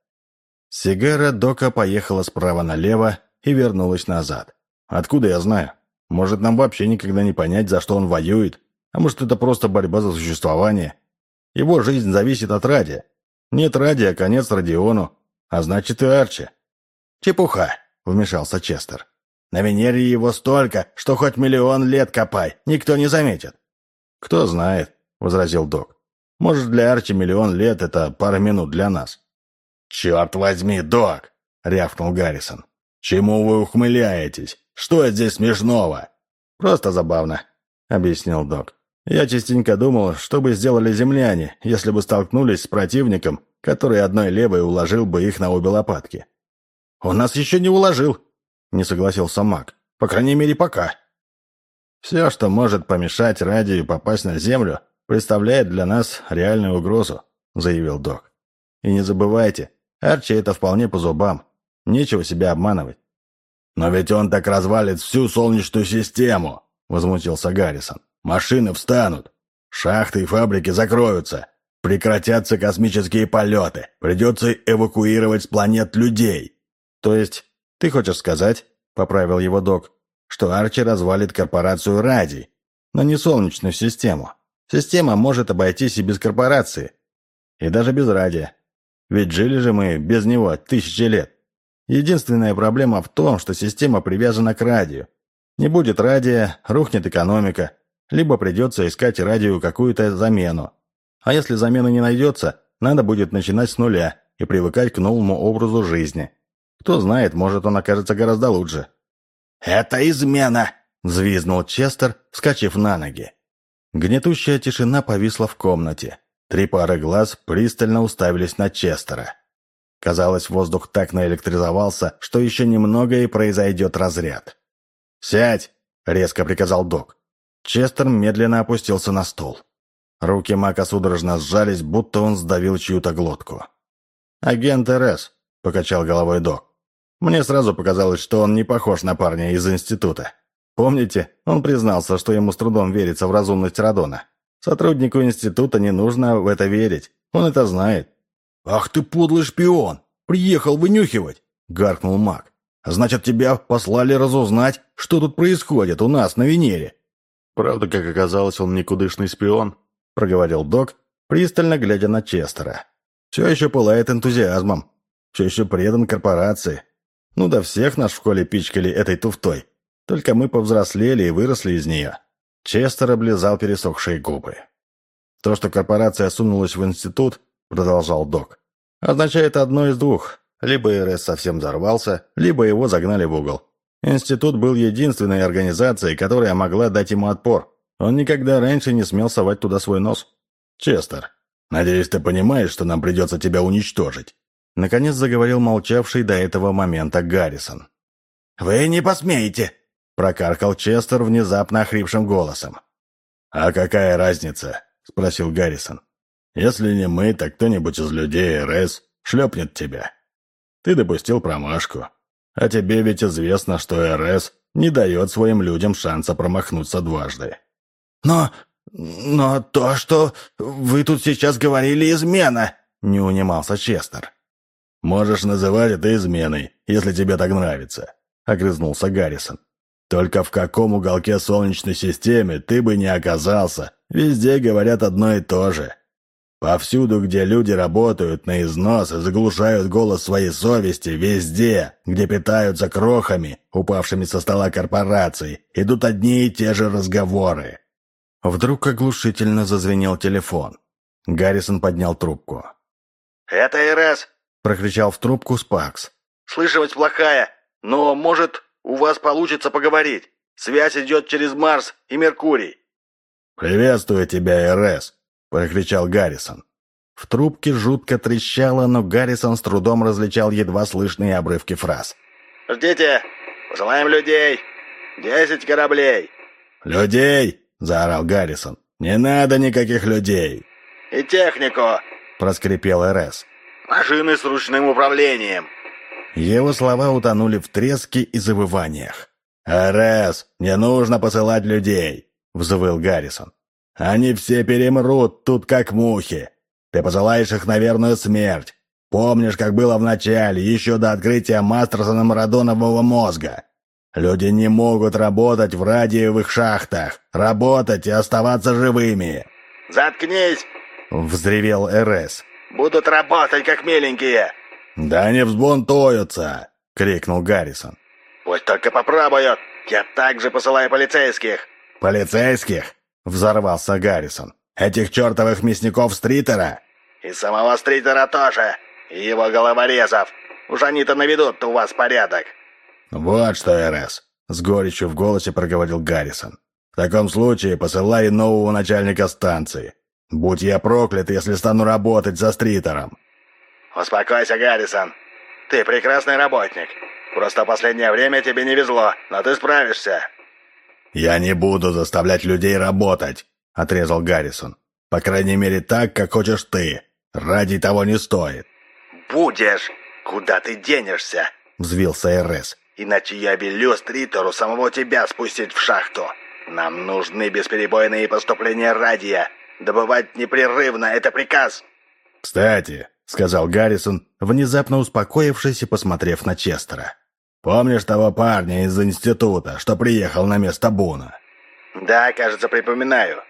Speaker 1: Сигара Дока поехала справа налево и вернулась назад. «Откуда я знаю? Может, нам вообще никогда не понять, за что он воюет, а может, это просто борьба за существование?» Его жизнь зависит от радия. Нет радия, конец Родиону, а значит и Арчи. «Чепуха», — вмешался Честер. «На Венере его столько, что хоть миллион лет копай, никто не заметит». «Кто знает», — возразил док. «Может, для Арчи миллион лет — это пара минут для нас». «Черт возьми, док!» — рявкнул Гаррисон. «Чему вы ухмыляетесь? Что здесь смешного?» «Просто забавно», — объяснил док. Я частенько думал, что бы сделали земляне, если бы столкнулись с противником, который одной левой уложил бы их на обе лопатки. «Он нас еще не уложил», — не согласился маг. «По крайней мере, пока». «Все, что может помешать радию попасть на Землю, представляет для нас реальную угрозу», — заявил док. «И не забывайте, Арчи это вполне по зубам. Нечего себя обманывать». «Но ведь он так развалит всю Солнечную систему», — возмутился Гаррисон. Машины встанут. Шахты и фабрики закроются. Прекратятся космические полеты. Придется эвакуировать с планет людей. То есть, ты хочешь сказать, поправил его док, что Арчи развалит корпорацию Ради, но не Солнечную систему. Система может обойтись и без корпорации. И даже без радия. Ведь жили же мы без него тысячи лет. Единственная проблема в том, что система привязана к радио. Не будет радия, рухнет экономика, либо придется искать радио какую-то замену. А если замены не найдется, надо будет начинать с нуля и привыкать к новому образу жизни. Кто знает, может он окажется гораздо лучше.
Speaker 2: «Это измена!»
Speaker 1: – взвизнул Честер, вскочив на ноги. Гнетущая тишина повисла в комнате. Три пары глаз пристально уставились на Честера. Казалось, воздух так наэлектризовался, что еще немного и произойдет разряд. «Сядь!» — резко приказал док. Честер медленно опустился на стол. Руки Мака судорожно сжались, будто он сдавил чью-то глотку. «Агент РС», — покачал головой док. «Мне сразу показалось, что он не похож на парня из института. Помните, он признался, что ему с трудом верится в разумность Радона. Сотруднику института не нужно в это верить. Он это знает. «Ах ты подлый шпион! Приехал вынюхивать!» — гаркнул маг. «Значит, тебя послали разузнать, что тут происходит у нас на Венере». «Правда, как оказалось, он никудышный шпион», — проговорил док, пристально глядя на Честера. «Все еще пылает энтузиазмом. Все еще предан корпорации. Ну да всех нас в школе пичкали этой туфтой. Только мы повзрослели и выросли из нее». Честер облизал пересохшие губы. «То, что корпорация сунулась в институт, — продолжал док, — означает одно из двух. Либо РС совсем взорвался, либо его загнали в угол. Институт был единственной организацией, которая могла дать ему отпор. Он никогда раньше не смел совать туда свой нос. «Честер, надеюсь, ты понимаешь, что нам придется тебя уничтожить?» Наконец заговорил молчавший до этого момента Гаррисон.
Speaker 2: «Вы не посмеете!»
Speaker 1: Прокаркал Честер внезапно охрипшим голосом. «А какая разница?» — спросил Гаррисон. «Если не мы, так кто-нибудь из людей РС шлепнет тебя. Ты допустил промашку. А тебе ведь известно, что РС не дает своим людям шанса промахнуться дважды».
Speaker 2: «Но... но то, что вы тут сейчас говорили, измена!» — не унимался Честер.
Speaker 1: «Можешь называть это изменой, если тебе так нравится», — огрызнулся Гаррисон. Только в каком уголке Солнечной системы ты бы не оказался, везде говорят одно и то же. Повсюду, где люди работают на износ и заглушают голос своей совести, везде, где питаются крохами, упавшими со стола корпораций, идут одни и те же разговоры. Вдруг оглушительно зазвенел телефон. Гаррисон поднял трубку.
Speaker 2: «Это РС!»
Speaker 1: — прокричал в трубку Спакс.
Speaker 2: «Слышимость плохая, но, может, у вас получится поговорить. Связь идет через Марс и Меркурий».
Speaker 1: «Приветствую тебя, РС», — прокричал Гаррисон. В трубке жутко трещало, но Гаррисон с трудом различал едва слышные обрывки фраз.
Speaker 2: «Ждите! Посылаем людей! Десять кораблей!»
Speaker 1: «Людей!» — заорал Гаррисон. «Не надо никаких людей!»
Speaker 2: «И технику!»
Speaker 1: — проскрипел РС.
Speaker 2: «Машины с ручным управлением!»
Speaker 1: Его слова утонули в треске и завываниях. «РС, не нужно посылать людей!» — взвыл Гаррисон. «Они все перемрут тут, как мухи. Ты посылаешь их на верную смерть. Помнишь, как было в начале, еще до открытия Мастерсоном радонового мозга? Люди не могут работать в радиовых шахтах, работать и оставаться живыми».
Speaker 2: «Заткнись!»
Speaker 1: — взревел РС.
Speaker 2: «Будут работать, как миленькие!»
Speaker 1: «Да не взбунтуются!» — крикнул Гаррисон.
Speaker 2: «Пусть только попробуют! Я также посылаю полицейских!»
Speaker 1: «Полицейских?» — взорвался Гаррисон. «Этих чертовых мясников Стритера?»
Speaker 2: «И самого Стритера тоже! И его головорезов! Уж они-то наведут у вас порядок!»
Speaker 1: «Вот что, РС!» — с горечью в голосе проговорил Гаррисон. «В таком случае посылай нового начальника станции. Будь я проклят, если стану работать за Стритером!»
Speaker 2: «Успокойся, Гаррисон. Ты прекрасный работник. Просто последнее время тебе не везло, но ты справишься».
Speaker 1: «Я не буду заставлять людей работать», — отрезал Гаррисон. «По крайней мере так, как хочешь ты. Ради того не стоит».
Speaker 2: «Будешь! Куда ты денешься?»
Speaker 1: — взвился РС.
Speaker 2: «Иначе я велю Стритеру самого тебя спустить в шахту. Нам нужны бесперебойные поступления радия. Добывать непрерывно — это приказ».
Speaker 1: «Кстати, — сказал Гаррисон, внезапно успокоившись и посмотрев на Честера. «Помнишь того парня из института, что приехал на место Буна?»
Speaker 2: «Да, кажется, припоминаю».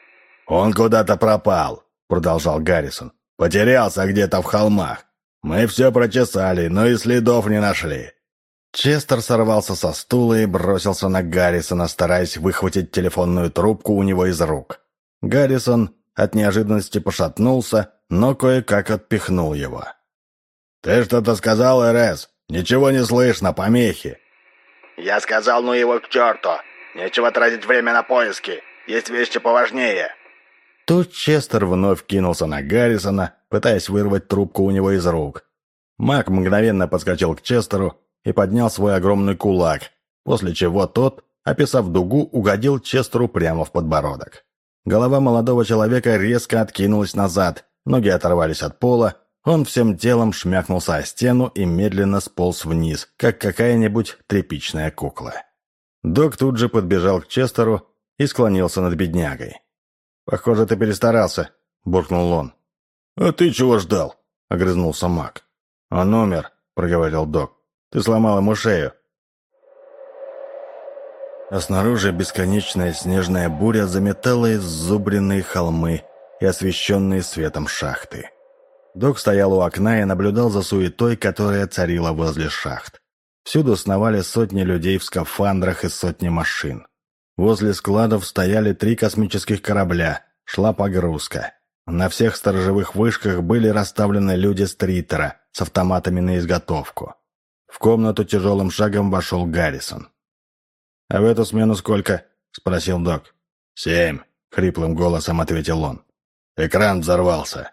Speaker 1: «Он куда-то пропал», — продолжал Гаррисон. Потерялся где-то в холмах. Мы все прочесали, но и следов не нашли». Честер сорвался со стула и бросился на Гаррисона, стараясь выхватить телефонную трубку у него из рук. Гаррисон от неожиданности пошатнулся, но кое-как отпихнул его. «Ты что-то сказал, РС? Ничего не слышно, помехи!»
Speaker 2: «Я сказал, ну его к черту! Нечего тратить время на поиски! Есть вещи поважнее!»
Speaker 1: Тут Честер вновь кинулся на Гаррисона, пытаясь вырвать трубку у него из рук. Мак мгновенно подскочил к Честеру и поднял свой огромный кулак, после чего тот, описав дугу, угодил Честеру прямо в подбородок. Голова молодого человека резко откинулась назад, ноги оторвались от пола, он всем телом шмякнулся о стену и медленно сполз вниз, как какая-нибудь тряпичная кукла. Док тут же подбежал к Честеру и склонился над беднягой. «Похоже, ты перестарался», — буркнул он. «А ты чего ждал?» — огрызнулся Мак. «Он умер», — проговорил док. «Ты сломал ему шею а снаружи бесконечная снежная буря заметала иззубренные холмы и освещенные светом шахты. Док стоял у окна и наблюдал за суетой, которая царила возле шахт. Всюду сновали сотни людей в скафандрах и сотни машин. Возле складов стояли три космических корабля, шла погрузка. На всех сторожевых вышках были расставлены люди Стритера с автоматами на изготовку. В комнату тяжелым шагом вошел Гаррисон. «А в эту смену сколько?» — спросил док. «Семь», — хриплым голосом ответил он. «Экран взорвался».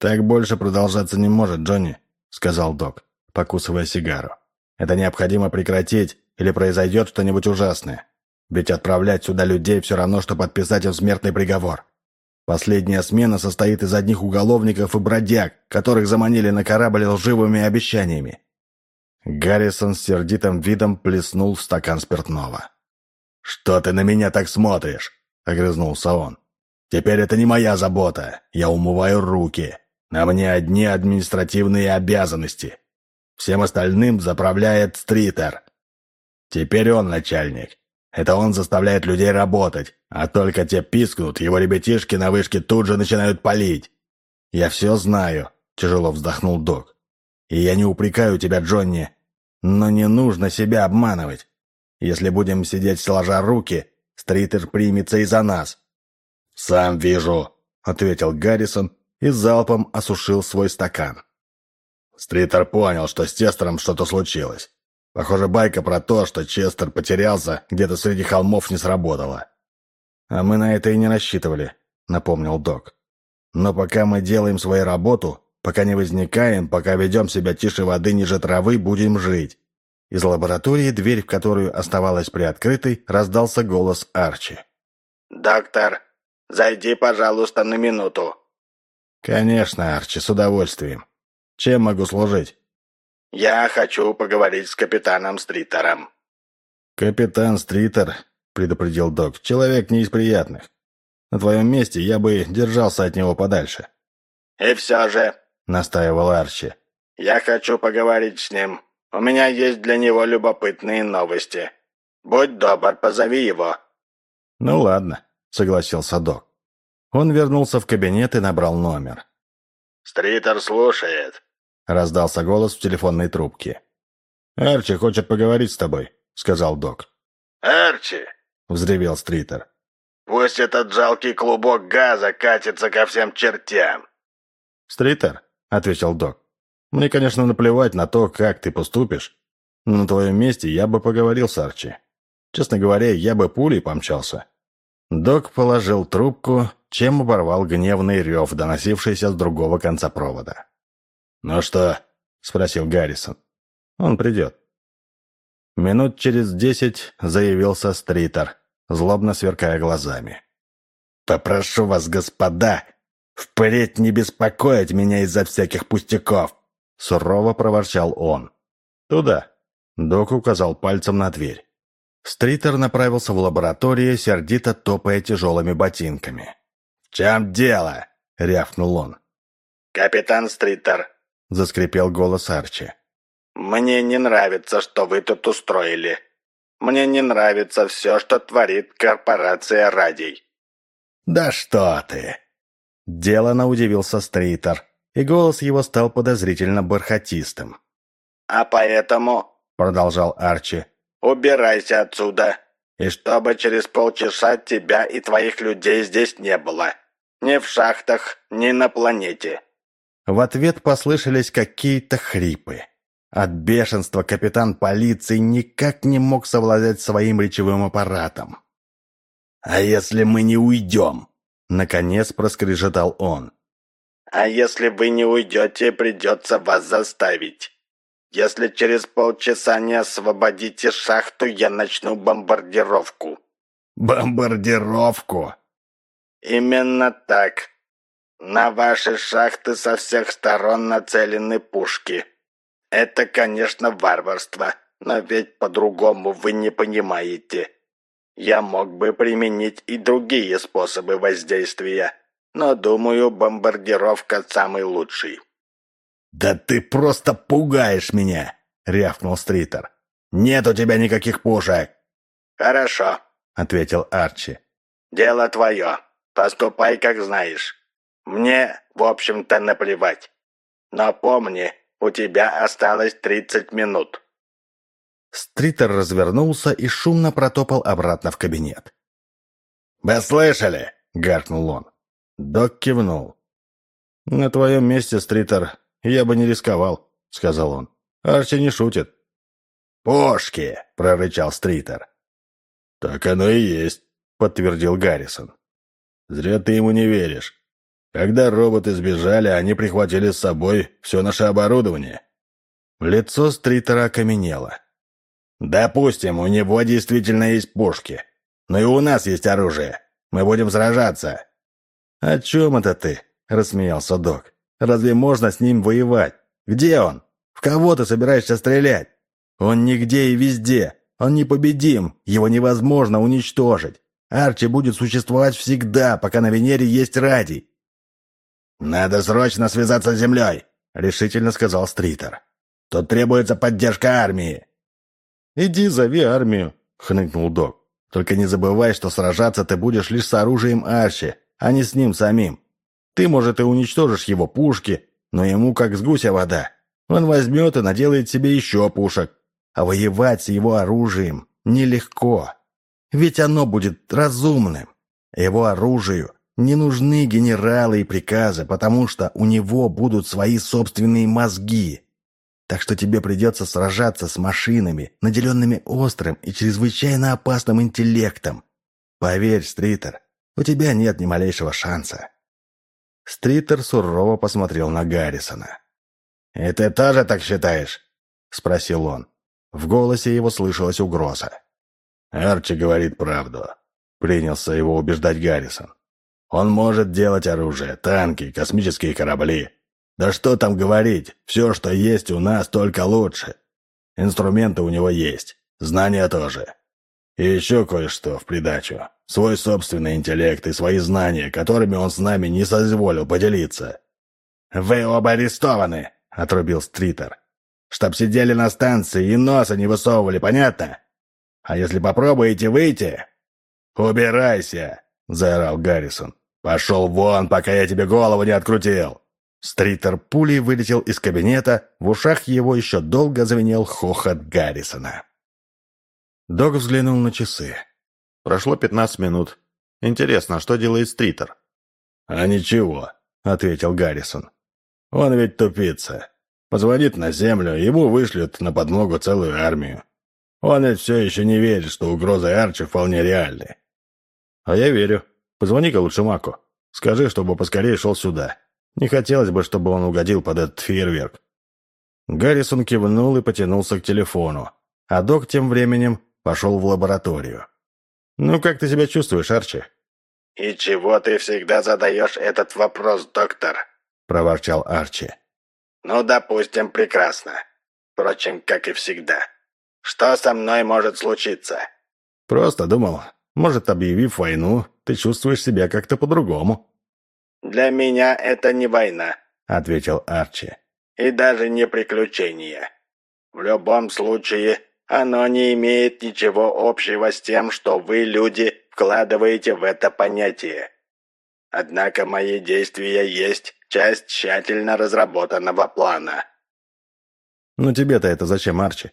Speaker 1: «Так больше продолжаться не может, Джонни», — сказал док, покусывая сигару. «Это необходимо прекратить, или произойдет что-нибудь ужасное. Ведь отправлять сюда людей все равно, что подписать им смертный приговор. Последняя смена состоит из одних уголовников и бродяг, которых заманили на корабль лживыми обещаниями. Гаррисон с сердитым видом плеснул в стакан спиртного. «Что ты на меня так смотришь?» — огрызнулся он. «Теперь это не моя забота. Я умываю руки. На мне одни административные обязанности. Всем остальным заправляет Стритер. Теперь он начальник. Это он заставляет людей работать, а только те пискнут, его ребятишки на вышке тут же начинают палить. Я все знаю, тяжело вздохнул док. И я не упрекаю тебя, Джонни, но не нужно себя обманывать. Если будем сидеть сложа руки, Стритер примется и за нас». «Сам вижу», — ответил Гаррисон и залпом осушил свой стакан. Стритер понял, что с Тестером что-то случилось. Похоже, байка про то, что Честер потерялся где-то среди холмов, не сработала. «А мы на это и не рассчитывали», — напомнил док. «Но пока мы делаем свою работу, Пока не возникаем, пока ведем себя тише воды ниже травы, будем жить». Из лаборатории, дверь в которую оставалась приоткрытой, раздался голос Арчи.
Speaker 2: «Доктор, зайди, пожалуйста, на минуту».
Speaker 1: «Конечно, Арчи, с удовольствием. Чем могу служить?»
Speaker 2: «Я хочу поговорить с капитаном Стритером».
Speaker 1: «Капитан Стритер», — предупредил док, — «человек не из приятных. На твоем месте я бы держался от него подальше».
Speaker 2: «И все же
Speaker 1: настаивал Арчи.
Speaker 2: «Я хочу поговорить с ним. У меня есть для него любопытные новости. Будь добр, позови его».
Speaker 1: «Ну ладно», — согласился док. Он вернулся в кабинет и набрал номер.
Speaker 2: «Стритер слушает», —
Speaker 1: раздался голос в телефонной трубке. «Арчи хочет поговорить с тобой», — сказал док.
Speaker 2: «Арчи!»
Speaker 1: — взревел Стритер.
Speaker 2: «Пусть этот жалкий клубок газа катится ко всем чертям!»
Speaker 1: «Стритер?» — ответил док. «Мне, конечно, наплевать на то, как ты поступишь, но на твоем месте я бы поговорил с Арчи. Честно говоря, я бы пулей помчался». Док положил трубку, чем оборвал гневный рев, доносившийся с другого конца провода. «Ну что?» — спросил Гаррисон. «Он придет». Минут через десять заявился Стритер, злобно сверкая глазами. «Попрошу вас, господа, «Впредь не беспокоить меня из-за всяких пустяков!» Сурово проворчал он. «Туда!» Док указал пальцем на дверь. Стритер направился в лабораторию, сердито топая тяжелыми ботинками. «В чем дело?» — рявкнул он.
Speaker 2: «Капитан Стритер», —
Speaker 1: заскрипел голос Арчи.
Speaker 2: «Мне не нравится, что вы тут устроили. Мне не нравится все, что творит корпорация Радий».
Speaker 1: «Да что ты!» Делано удивился Стрейтер, и голос его стал подозрительно бархатистым.
Speaker 2: «А поэтому», — продолжал Арчи, — «убирайся отсюда, и чтобы через полчаса тебя и твоих людей здесь не было. Ни в шахтах, ни на планете».
Speaker 1: В ответ послышались какие-то хрипы. От бешенства капитан полиции никак не мог совладать своим речевым аппаратом. «А если мы не уйдем?» Наконец проскрежетал он.
Speaker 2: «А если вы не уйдете, придется вас заставить. Если через полчаса не освободите шахту, я начну бомбардировку».
Speaker 1: «Бомбардировку?»
Speaker 2: «Именно так. На ваши шахты со всех сторон нацелены пушки. Это, конечно, варварство, но ведь по-другому вы не понимаете. Я мог бы применить и другие способы воздействия, но, думаю, бомбардировка самый лучший».
Speaker 1: «Да ты просто пугаешь меня!» — рявкнул Стритер. «Нет у тебя никаких пушек!»
Speaker 2: «Хорошо», — ответил Арчи. «Дело твое. Поступай, как знаешь. Мне, в общем-то, наплевать. Но помни, у тебя осталось тридцать минут».
Speaker 1: Стритер развернулся и шумно протопал обратно в кабинет. «Вы слышали?» — гаркнул он. Док кивнул. «На твоем месте, Стритер, я бы не рисковал», — сказал он. «Арчи не шутит».
Speaker 2: «Пушки!» — прорычал Стритер.
Speaker 1: «Так оно и есть», — подтвердил Гаррисон. «Зря ты ему не веришь. Когда роботы сбежали, они прихватили с собой все наше оборудование». Лицо Стритера окаменело.
Speaker 2: «Допустим, у него действительно есть пушки. Но и у нас есть оружие. Мы будем сражаться».
Speaker 1: «О чем это ты?» — рассмеялся док. «Разве можно с ним воевать? Где он? В кого ты собираешься стрелять? Он нигде и везде. Он непобедим. Его невозможно уничтожить. Арчи будет существовать всегда, пока на Венере есть радий».
Speaker 2: «Надо срочно связаться с землей», — решительно сказал Стритер. «Тут требуется поддержка армии».
Speaker 1: «Иди зови армию», — хныкнул док. «Только не забывай, что сражаться ты будешь лишь с оружием Арчи, а не с ним самим. Ты, может, и уничтожишь его пушки, но ему как с гуся вода. Он возьмет и наделает себе еще пушек. А воевать с его оружием нелегко. Ведь оно будет разумным. Его оружию не нужны генералы и приказы, потому что у него будут свои собственные мозги. Так что тебе придется сражаться с машинами, наделенными острым и чрезвычайно опасным интеллектом. Поверь, Стритер, у тебя нет ни малейшего шанса». Стритер сурово посмотрел на Гаррисона.
Speaker 2: «И ты тоже так считаешь?» — спросил он.
Speaker 1: В голосе его слышалась угроза.
Speaker 2: «Арчи говорит правду», — принялся его убеждать Гаррисон. «Он может делать оружие, танки, космические корабли. Да что там говорить, все, что есть у нас, только лучше. Инструменты у него есть, знания тоже. И еще кое-что в придачу. Свой собственный интеллект и свои знания, которыми он с нами не соизволил поделиться. «Вы оба арестованы», — отрубил Стритер. «Чтоб сидели на станции и носа не высовывали, понятно? А если попробуете выйти...» «Убирайся!» — заорал Гаррисон. «Пошел вон, пока я тебе голову не открутил!»
Speaker 1: Стритер пулей вылетел из кабинета, в ушах его еще долго звенел хохот Гаррисона. Док взглянул на часы. Прошло пятнадцать минут. Интересно, что делает Стритер?
Speaker 2: «А ничего», — ответил Гаррисон. «Он ведь тупица. Позвонит на землю, ему вышлют на подмогу целую армию. Он ведь все еще не верит, что угрозы Арчи вполне реальны».
Speaker 1: «А я верю. Позвони-ка лучше Маку. Скажи, чтобы поскорее шел сюда. Не хотелось бы, чтобы он угодил под этот фейерверк. Гаррисон кивнул и потянулся к телефону, а док тем временем пошел в лабораторию. «Ну, как ты себя чувствуешь, Арчи?»
Speaker 2: «И чего ты всегда задаешь этот вопрос, доктор?» – проворчал Арчи. «Ну, допустим, прекрасно. Впрочем, как и всегда. Что со мной может случиться?»
Speaker 1: «Просто думал, может, объявив войну, ты чувствуешь себя как-то по-другому».
Speaker 2: «Для меня это не война», — ответил Арчи. «И даже не приключение. В любом случае, оно не имеет ничего общего с тем, что вы, люди, вкладываете в это понятие. Однако мои действия есть часть тщательно разработанного плана.
Speaker 1: «Ну тебе-то это зачем, Арчи?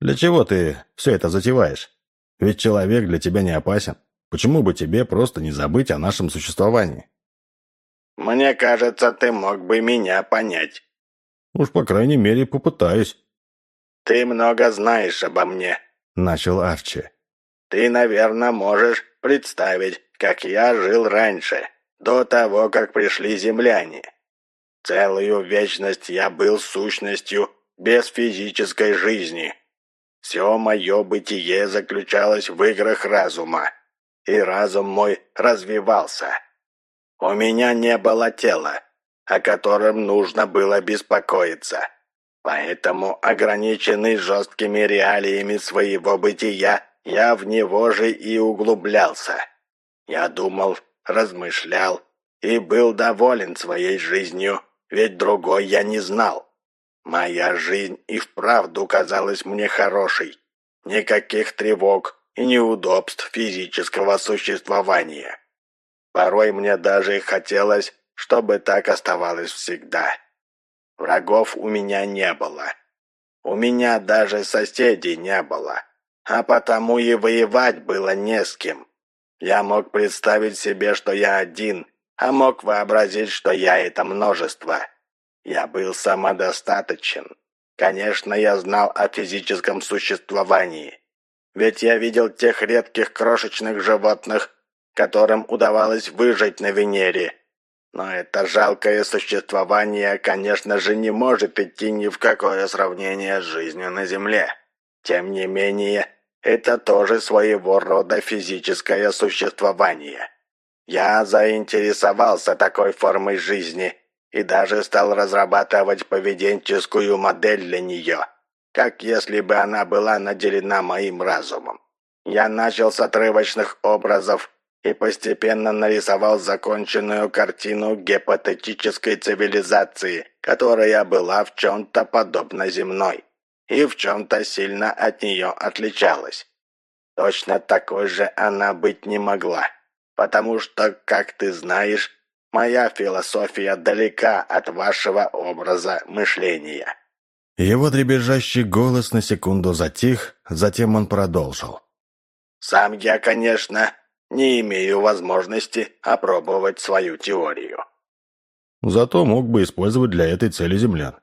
Speaker 1: Для чего ты все это затеваешь? Ведь человек для тебя не опасен. Почему бы тебе просто не забыть о нашем существовании?»
Speaker 2: «Мне кажется, ты мог бы меня понять».
Speaker 1: «Уж, по крайней мере, попытаюсь».
Speaker 2: «Ты много знаешь обо мне», —
Speaker 1: начал Арчи.
Speaker 2: «Ты, наверное, можешь представить, как я жил раньше, до того, как пришли земляне. Целую вечность я был сущностью без физической жизни. Все мое бытие заключалось в играх разума, и разум мой развивался. У меня не было тела, о котором нужно было беспокоиться. Поэтому, ограниченный жесткими реалиями своего бытия, я в него же и углублялся. Я думал, размышлял и был доволен своей жизнью, ведь другой я не знал. Моя жизнь и вправду казалась мне хорошей. Никаких тревог и неудобств физического существования. Порой мне даже хотелось, чтобы так оставалось всегда. Врагов у меня не было. У меня даже соседей не было, а потому и воевать было не с кем. Я мог представить себе, что я один, а мог вообразить, что я это множество. Я был самодостаточен. Конечно, я знал о физическом существовании. Ведь я видел тех редких крошечных животных, которым удавалось выжить на Венере. Но это жалкое существование, конечно же, не может идти ни в какое сравнение с жизнью на Земле. Тем не менее, это тоже своего рода физическое существование. Я заинтересовался такой формой жизни и даже стал разрабатывать поведенческую модель для нее, как если бы она была наделена моим разумом. Я начал с отрывочных образов и постепенно нарисовал законченную картину гипотетической цивилизации, которая была в чем-то подобна земной и в чем-то сильно от нее отличалась. Точно такой же она быть не могла, потому что, как ты знаешь, моя философия далека от вашего образа мышления».
Speaker 1: Его дребезжащий голос на секунду затих, затем он продолжил.
Speaker 2: «Сам я, конечно, не имею возможности опробовать свою теорию».
Speaker 1: «Зато мог бы использовать для этой цели землян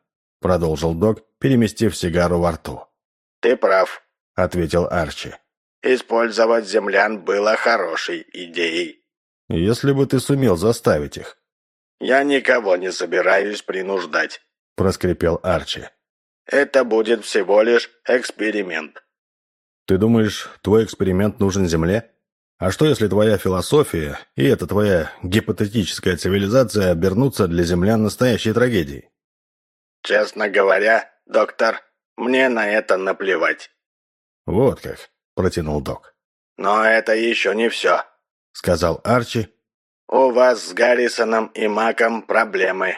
Speaker 1: продолжил док, переместив сигару во рту.
Speaker 2: «Ты прав», —
Speaker 1: ответил Арчи.
Speaker 2: «Использовать землян было хорошей идеей».
Speaker 1: «Если бы ты сумел заставить их».
Speaker 2: «Я никого не собираюсь принуждать», —
Speaker 1: проскрипел Арчи.
Speaker 2: «Это будет всего лишь эксперимент».
Speaker 1: «Ты думаешь, твой эксперимент нужен Земле? А что, если твоя философия и эта твоя гипотетическая цивилизация обернутся для землян настоящей трагедией?»
Speaker 2: «Честно говоря, доктор, мне на это наплевать».
Speaker 1: «Вот как», — протянул док.
Speaker 2: «Но это еще не все», —
Speaker 1: сказал Арчи.
Speaker 2: «У вас с Гаррисоном и Маком проблемы».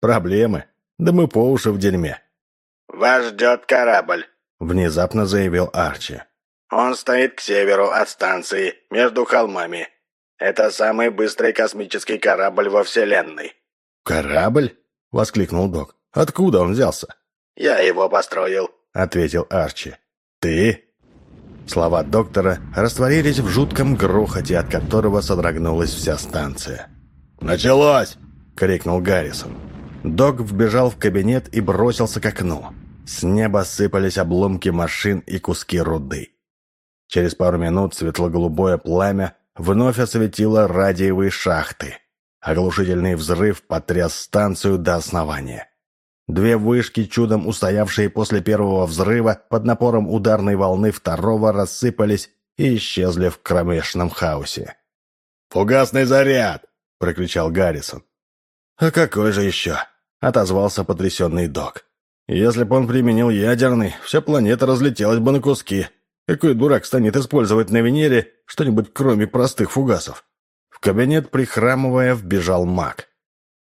Speaker 1: «Проблемы? Да мы по уши в дерьме».
Speaker 2: «Вас ждет корабль», —
Speaker 1: внезапно заявил Арчи.
Speaker 2: «Он стоит к северу от станции, между холмами. Это самый быстрый космический корабль во Вселенной».
Speaker 1: «Корабль?» — воскликнул док. Откуда он взялся?»
Speaker 2: «Я его построил», —
Speaker 1: ответил Арчи. «Ты?» Слова доктора растворились в жутком грохоте, от которого содрогнулась вся станция. «Началось!» — крикнул Гаррисон. Дог вбежал в кабинет и бросился к окну. С неба сыпались обломки машин и куски руды. Через пару минут светло-голубое пламя вновь осветило радиевые шахты. Оглушительный взрыв потряс станцию до основания. Две вышки, чудом устоявшие после первого взрыва, под напором ударной волны второго рассыпались и исчезли в кромешном хаосе. «Фугасный заряд!» — прокричал Гаррисон. «А какой же еще?» — отозвался потрясенный док. «Если бы он применил ядерный, вся планета разлетелась бы на куски. Какой дурак станет использовать на Венере что-нибудь кроме простых фугасов?» В кабинет, прихрамывая, вбежал маг.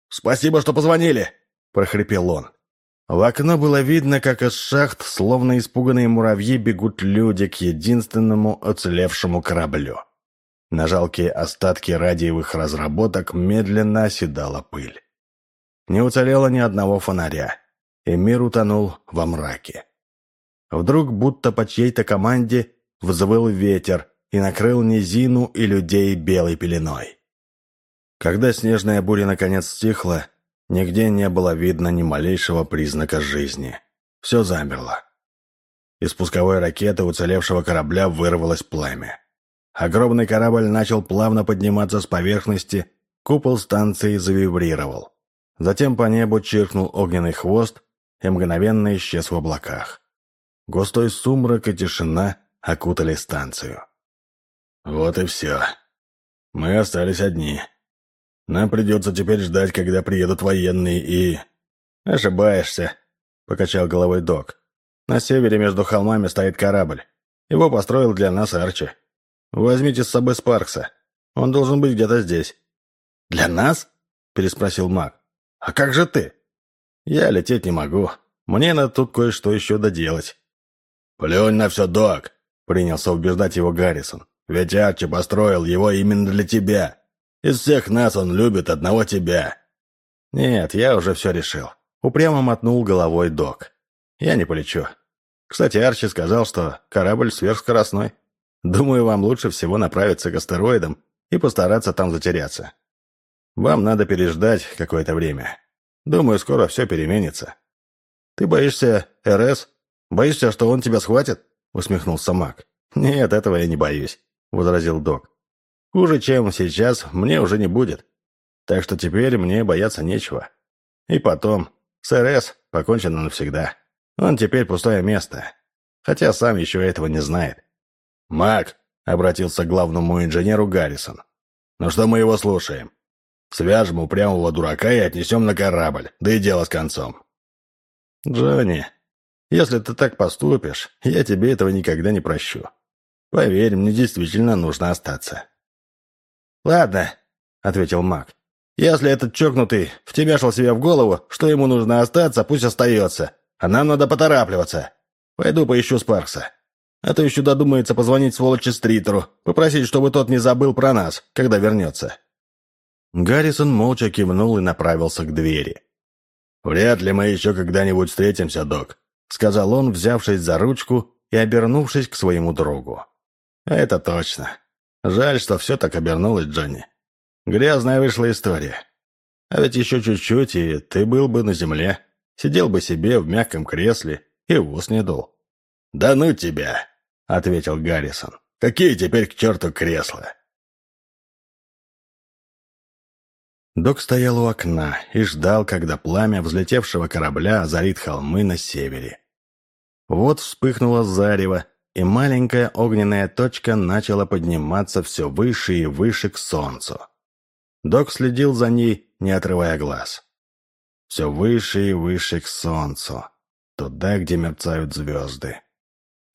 Speaker 1: «Спасибо, что позвонили!» — прохрипел он. В окно было видно, как из шахт, словно испуганные муравьи, бегут люди к единственному уцелевшему кораблю. На жалкие остатки радиевых разработок медленно оседала пыль. Не уцелело ни одного фонаря, и мир утонул во мраке. Вдруг, будто по чьей-то команде, взвыл ветер и накрыл низину и людей белой пеленой. Когда снежная буря наконец стихла, нигде не было видно ни малейшего признака жизни. Все замерло. Из пусковой ракеты уцелевшего корабля вырвалось пламя. Огромный корабль начал плавно подниматься с поверхности, купол станции завибрировал. Затем по небу чиркнул огненный хвост и мгновенно исчез в облаках. Густой сумрак и тишина окутали станцию. «Вот и все. Мы остались одни. Нам придется теперь ждать, когда приедут военные и...» «Ошибаешься», — покачал головой док. «На севере между холмами стоит корабль. Его построил для нас Арчи. Возьмите с собой Спаркса. Он должен быть где-то здесь». «Для нас?» — переспросил маг. «А как же ты?» «Я лететь не могу. Мне надо тут кое-что еще доделать».
Speaker 2: «Плюнь на все, док!»
Speaker 1: — принялся убеждать его Гаррисон.
Speaker 2: «Ведь Арчи построил его именно для тебя. Из всех нас он любит одного тебя».
Speaker 1: «Нет, я уже все решил». Упрямо мотнул головой док. «Я не полечу. Кстати, Арчи сказал, что корабль сверхскоростной. Думаю, вам лучше всего направиться к астероидам и постараться там затеряться. Вам надо переждать какое-то время. Думаю, скоро все переменится. Ты боишься РС? Боишься, что он тебя схватит? Усмехнулся Мак. Нет, этого я не боюсь, возразил док. Хуже, чем сейчас, мне уже не будет. Так что теперь мне бояться нечего. И потом, с РС покончено навсегда. Он теперь пустое место. Хотя сам еще этого не знает.
Speaker 2: «Мак», — обратился к главному инженеру Гаррисон. «Ну что мы его слушаем? Свяжем упрямого дурака и отнесем на корабль, да и дело с концом».
Speaker 1: «Джонни, если ты так поступишь, я тебе этого никогда не прощу. Поверь, мне действительно нужно остаться». «Ладно», — ответил Мак. «Если этот чокнутый втемяшил себе в голову, что ему нужно остаться, пусть остается, а нам надо поторапливаться. Пойду поищу Спаркса. А то еще додумается позвонить сволочи Стритеру, попросить, чтобы тот не забыл про нас, когда вернется». Гаррисон молча кивнул и направился к двери.
Speaker 2: «Вряд ли мы еще когда-нибудь встретимся, док», — сказал он, взявшись за ручку и обернувшись к своему другу.
Speaker 1: «Это точно. Жаль, что все так обернулось, Джонни. Грязная вышла история. А ведь еще чуть-чуть, и ты был бы на земле, сидел бы себе в мягком кресле и ус не дул».
Speaker 2: «Да ну тебя!» — ответил Гаррисон. «Какие теперь к черту кресла?»
Speaker 1: Док стоял у окна и ждал, когда пламя взлетевшего корабля озарит холмы на севере. Вот вспыхнуло зарево, и маленькая огненная точка начала подниматься все выше и выше к солнцу. Док следил за ней, не отрывая глаз. Все выше и выше к солнцу, туда, где мерцают звезды.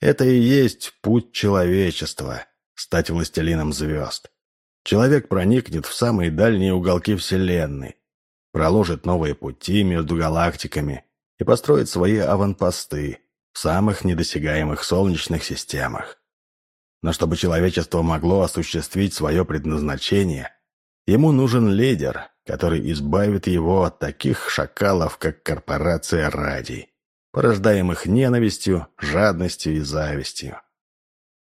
Speaker 1: Это и есть путь человечества — стать властелином звезд. Человек проникнет в самые дальние уголки Вселенной, проложит новые пути между галактиками и построит свои аванпосты в самых недосягаемых солнечных системах. Но чтобы человечество могло осуществить свое предназначение, ему нужен лидер, который избавит его от таких шакалов, как корпорация Радий, порождаемых ненавистью, жадностью и завистью.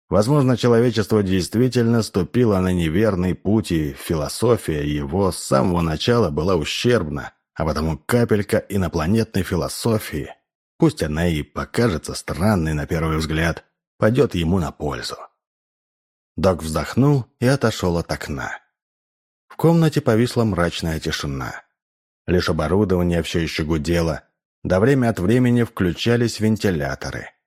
Speaker 1: Возможно, человечество действительно ступило на неверный путь, и философия его с самого начала была ущербна, а потому капелька инопланетной философии, пусть она и покажется странной на первый взгляд, пойдет ему на пользу. Док вздохнул и отошел от окна. В комнате повисла мрачная тишина. Лишь оборудование все еще гудело, да время от времени включались вентиляторы –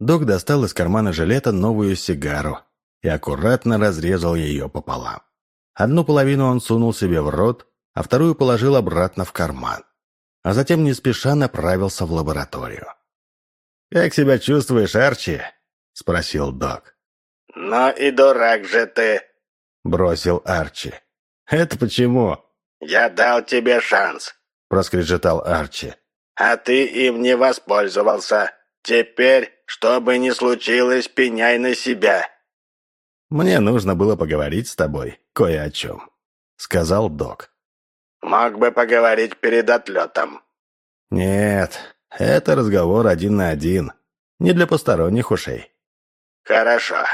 Speaker 1: Док достал из кармана жилета новую сигару и аккуратно разрезал ее пополам. Одну половину он сунул себе в рот, а вторую положил обратно в карман. А затем не спеша направился в лабораторию. «Как себя чувствуешь, Арчи?» — спросил док.
Speaker 2: «Ну и дурак же ты!»
Speaker 1: — бросил Арчи. «Это почему?»
Speaker 2: «Я дал тебе шанс», —
Speaker 1: проскрежетал Арчи.
Speaker 2: «А ты им не воспользовался. Теперь, что бы ни случилось, пеняй на себя».
Speaker 1: мне нужно было поговорить с тобой кое о чем», — сказал док.
Speaker 2: «Мог бы поговорить перед отлетом».
Speaker 1: «Нет, это разговор один на один, не для посторонних ушей».
Speaker 2: «Хорошо».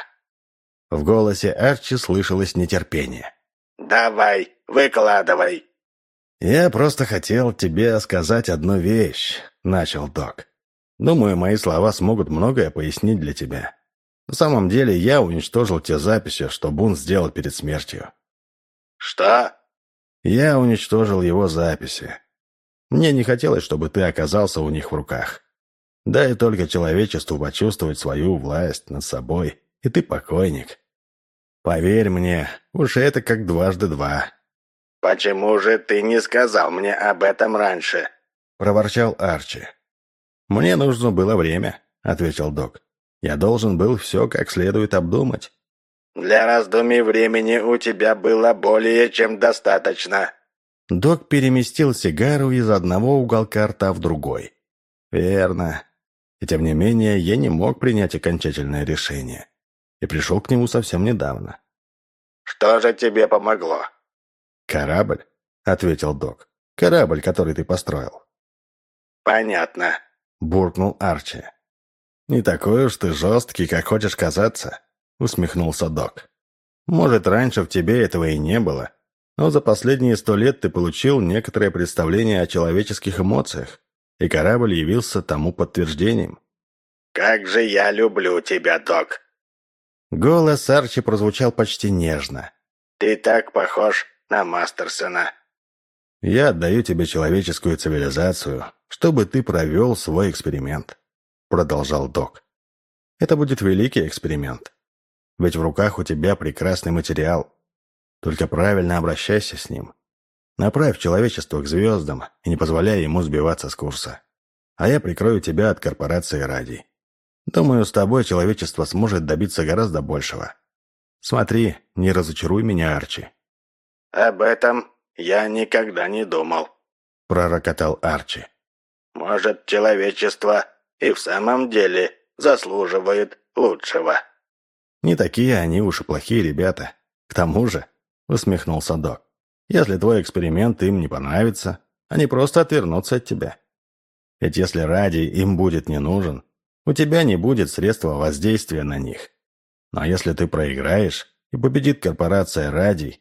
Speaker 1: В голосе Арчи слышалось нетерпение.
Speaker 2: «Давай, выкладывай».
Speaker 1: «Я просто хотел тебе сказать одну вещь», — начал док. «Думаю, мои слова смогут многое пояснить для тебя. На самом деле, я уничтожил те записи, что Бун сделал перед смертью».
Speaker 2: «Что?»
Speaker 1: «Я уничтожил его записи. Мне не хотелось, чтобы ты оказался у них в руках. Дай только человечеству почувствовать свою власть над собой, и ты покойник. Поверь мне, уж это как дважды два».
Speaker 2: «Почему же ты не сказал мне об этом раньше?»
Speaker 1: — проворчал Арчи. «Мне нужно было время», — ответил док. Я должен был все как следует обдумать.
Speaker 2: «Для раздумий времени у тебя было более чем достаточно».
Speaker 1: Док переместил сигару из одного уголка рта в другой. «Верно. И тем не менее, я не мог принять окончательное решение. И пришел к нему совсем недавно».
Speaker 2: «Что же тебе помогло?»
Speaker 1: «Корабль», — ответил док. «Корабль, который ты построил».
Speaker 2: «Понятно», —
Speaker 1: буркнул Арчи. «Не такой уж ты жесткий, как хочешь казаться», — усмехнулся док. «Может, раньше в тебе этого и не было, но за последние сто лет ты получил некоторое представление о человеческих эмоциях, и корабль явился тому подтверждением».
Speaker 2: «Как же я люблю тебя, док!»
Speaker 1: Голос Арчи прозвучал почти нежно.
Speaker 2: «Ты так похож на Мастерсона».
Speaker 1: «Я отдаю тебе человеческую цивилизацию, чтобы ты провел свой эксперимент. — продолжал док. «Это будет великий эксперимент. Ведь в руках у тебя прекрасный материал. Только правильно обращайся с ним. Направь человечество к звездам и не позволяй ему сбиваться с курса. А я прикрою тебя от корпорации ради. Думаю, с тобой человечество сможет добиться гораздо большего. Смотри, не разочаруй меня, Арчи».
Speaker 2: «Об этом я никогда не думал», —
Speaker 1: пророкотал Арчи.
Speaker 2: «Может, человечество и в самом деле заслуживает лучшего».
Speaker 1: «Не такие они уж и плохие ребята. К тому же», — усмехнулся док, «если твой эксперимент им не понравится, они просто отвернутся от тебя. Ведь если ради им будет не нужен, у тебя не будет средства воздействия на них. Но если ты проиграешь и победит корпорация ради,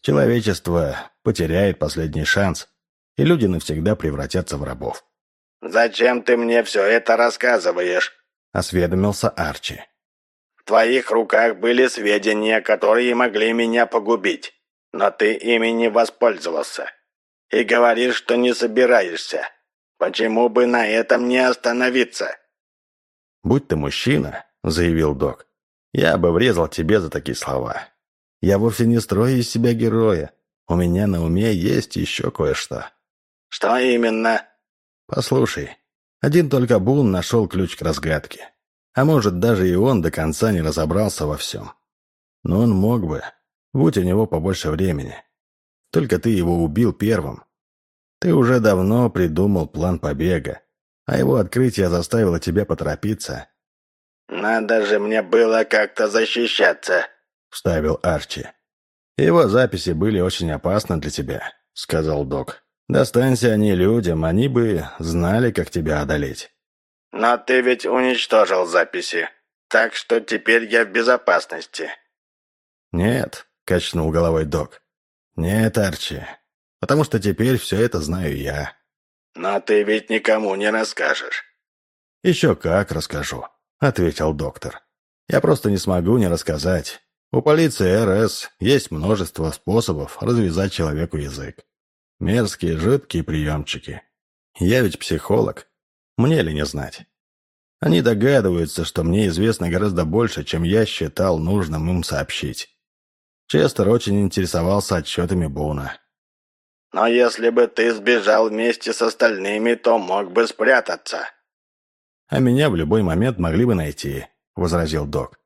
Speaker 1: человечество потеряет последний шанс, и люди навсегда превратятся в рабов.
Speaker 2: «Зачем ты мне все это рассказываешь?»
Speaker 1: — осведомился Арчи.
Speaker 2: «В твоих руках были сведения, которые могли меня погубить, но ты ими не воспользовался. И говоришь, что не собираешься. Почему бы на этом не остановиться?»
Speaker 1: «Будь ты мужчина», — заявил док, — «я бы врезал тебе за такие слова. Я вовсе не строю из себя героя. У меня на уме есть еще кое-что».
Speaker 2: «Что именно?»
Speaker 1: Послушай, один только Бун нашел ключ к разгадке. А может, даже и он до конца не разобрался во всем. Но он мог бы, будь у него побольше времени. Только ты его убил первым. Ты уже давно придумал план побега, а его открытие заставило тебя поторопиться.
Speaker 2: «Надо же мне было как-то защищаться», —
Speaker 1: вставил Арчи. «Его записи были очень опасны для тебя», — сказал док. Достанься они людям, они бы знали, как тебя одолеть.
Speaker 2: Но ты ведь уничтожил записи, так что теперь я в безопасности.
Speaker 1: Нет, качнул головой док. Нет, Арчи, потому что теперь все это знаю я.
Speaker 2: Но ты ведь никому не расскажешь.
Speaker 1: Еще как расскажу, ответил доктор. Я просто не смогу не рассказать. У полиции РС есть множество способов развязать человеку язык. Мерзкие, жидкие приемчики. Я ведь психолог. Мне ли не знать? Они догадываются, что мне известно гораздо больше, чем я считал нужным им сообщить. Честер очень интересовался отчетами Буна.
Speaker 2: «Но если бы ты сбежал вместе с остальными, то мог бы спрятаться».
Speaker 1: «А меня в любой момент могли бы найти», — возразил док.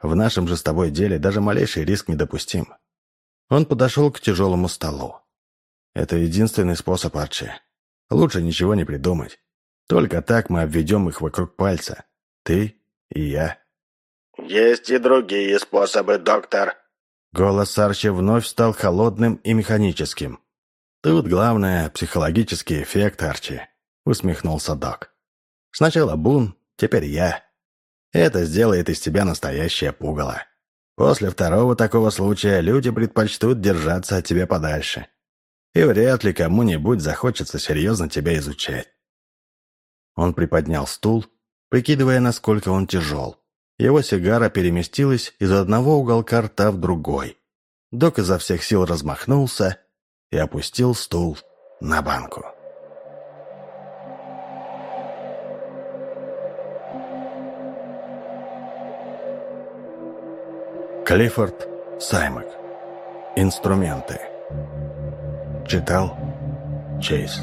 Speaker 1: «В нашем же с тобой деле даже малейший риск недопустим». Он подошел к тяжелому столу. Это единственный способ, Арчи. Лучше ничего не придумать. Только так мы обведем их вокруг пальца. Ты и я.
Speaker 2: Есть и другие способы, доктор.
Speaker 1: Голос Арчи вновь стал холодным и механическим. «Тут главное — психологический эффект, Арчи», — усмехнулся док. «Сначала Бун, теперь я. Это сделает из тебя настоящее пугало. После второго такого случая люди предпочтут держаться от тебя подальше. И вряд ли кому-нибудь захочется серьезно тебя изучать». Он приподнял стул, прикидывая, насколько он тяжел. Его сигара переместилась из одного уголка рта в другой. Док изо всех сил размахнулся и опустил стул на банку. Клиффорд Саймак. Инструменты. Читал Чейз.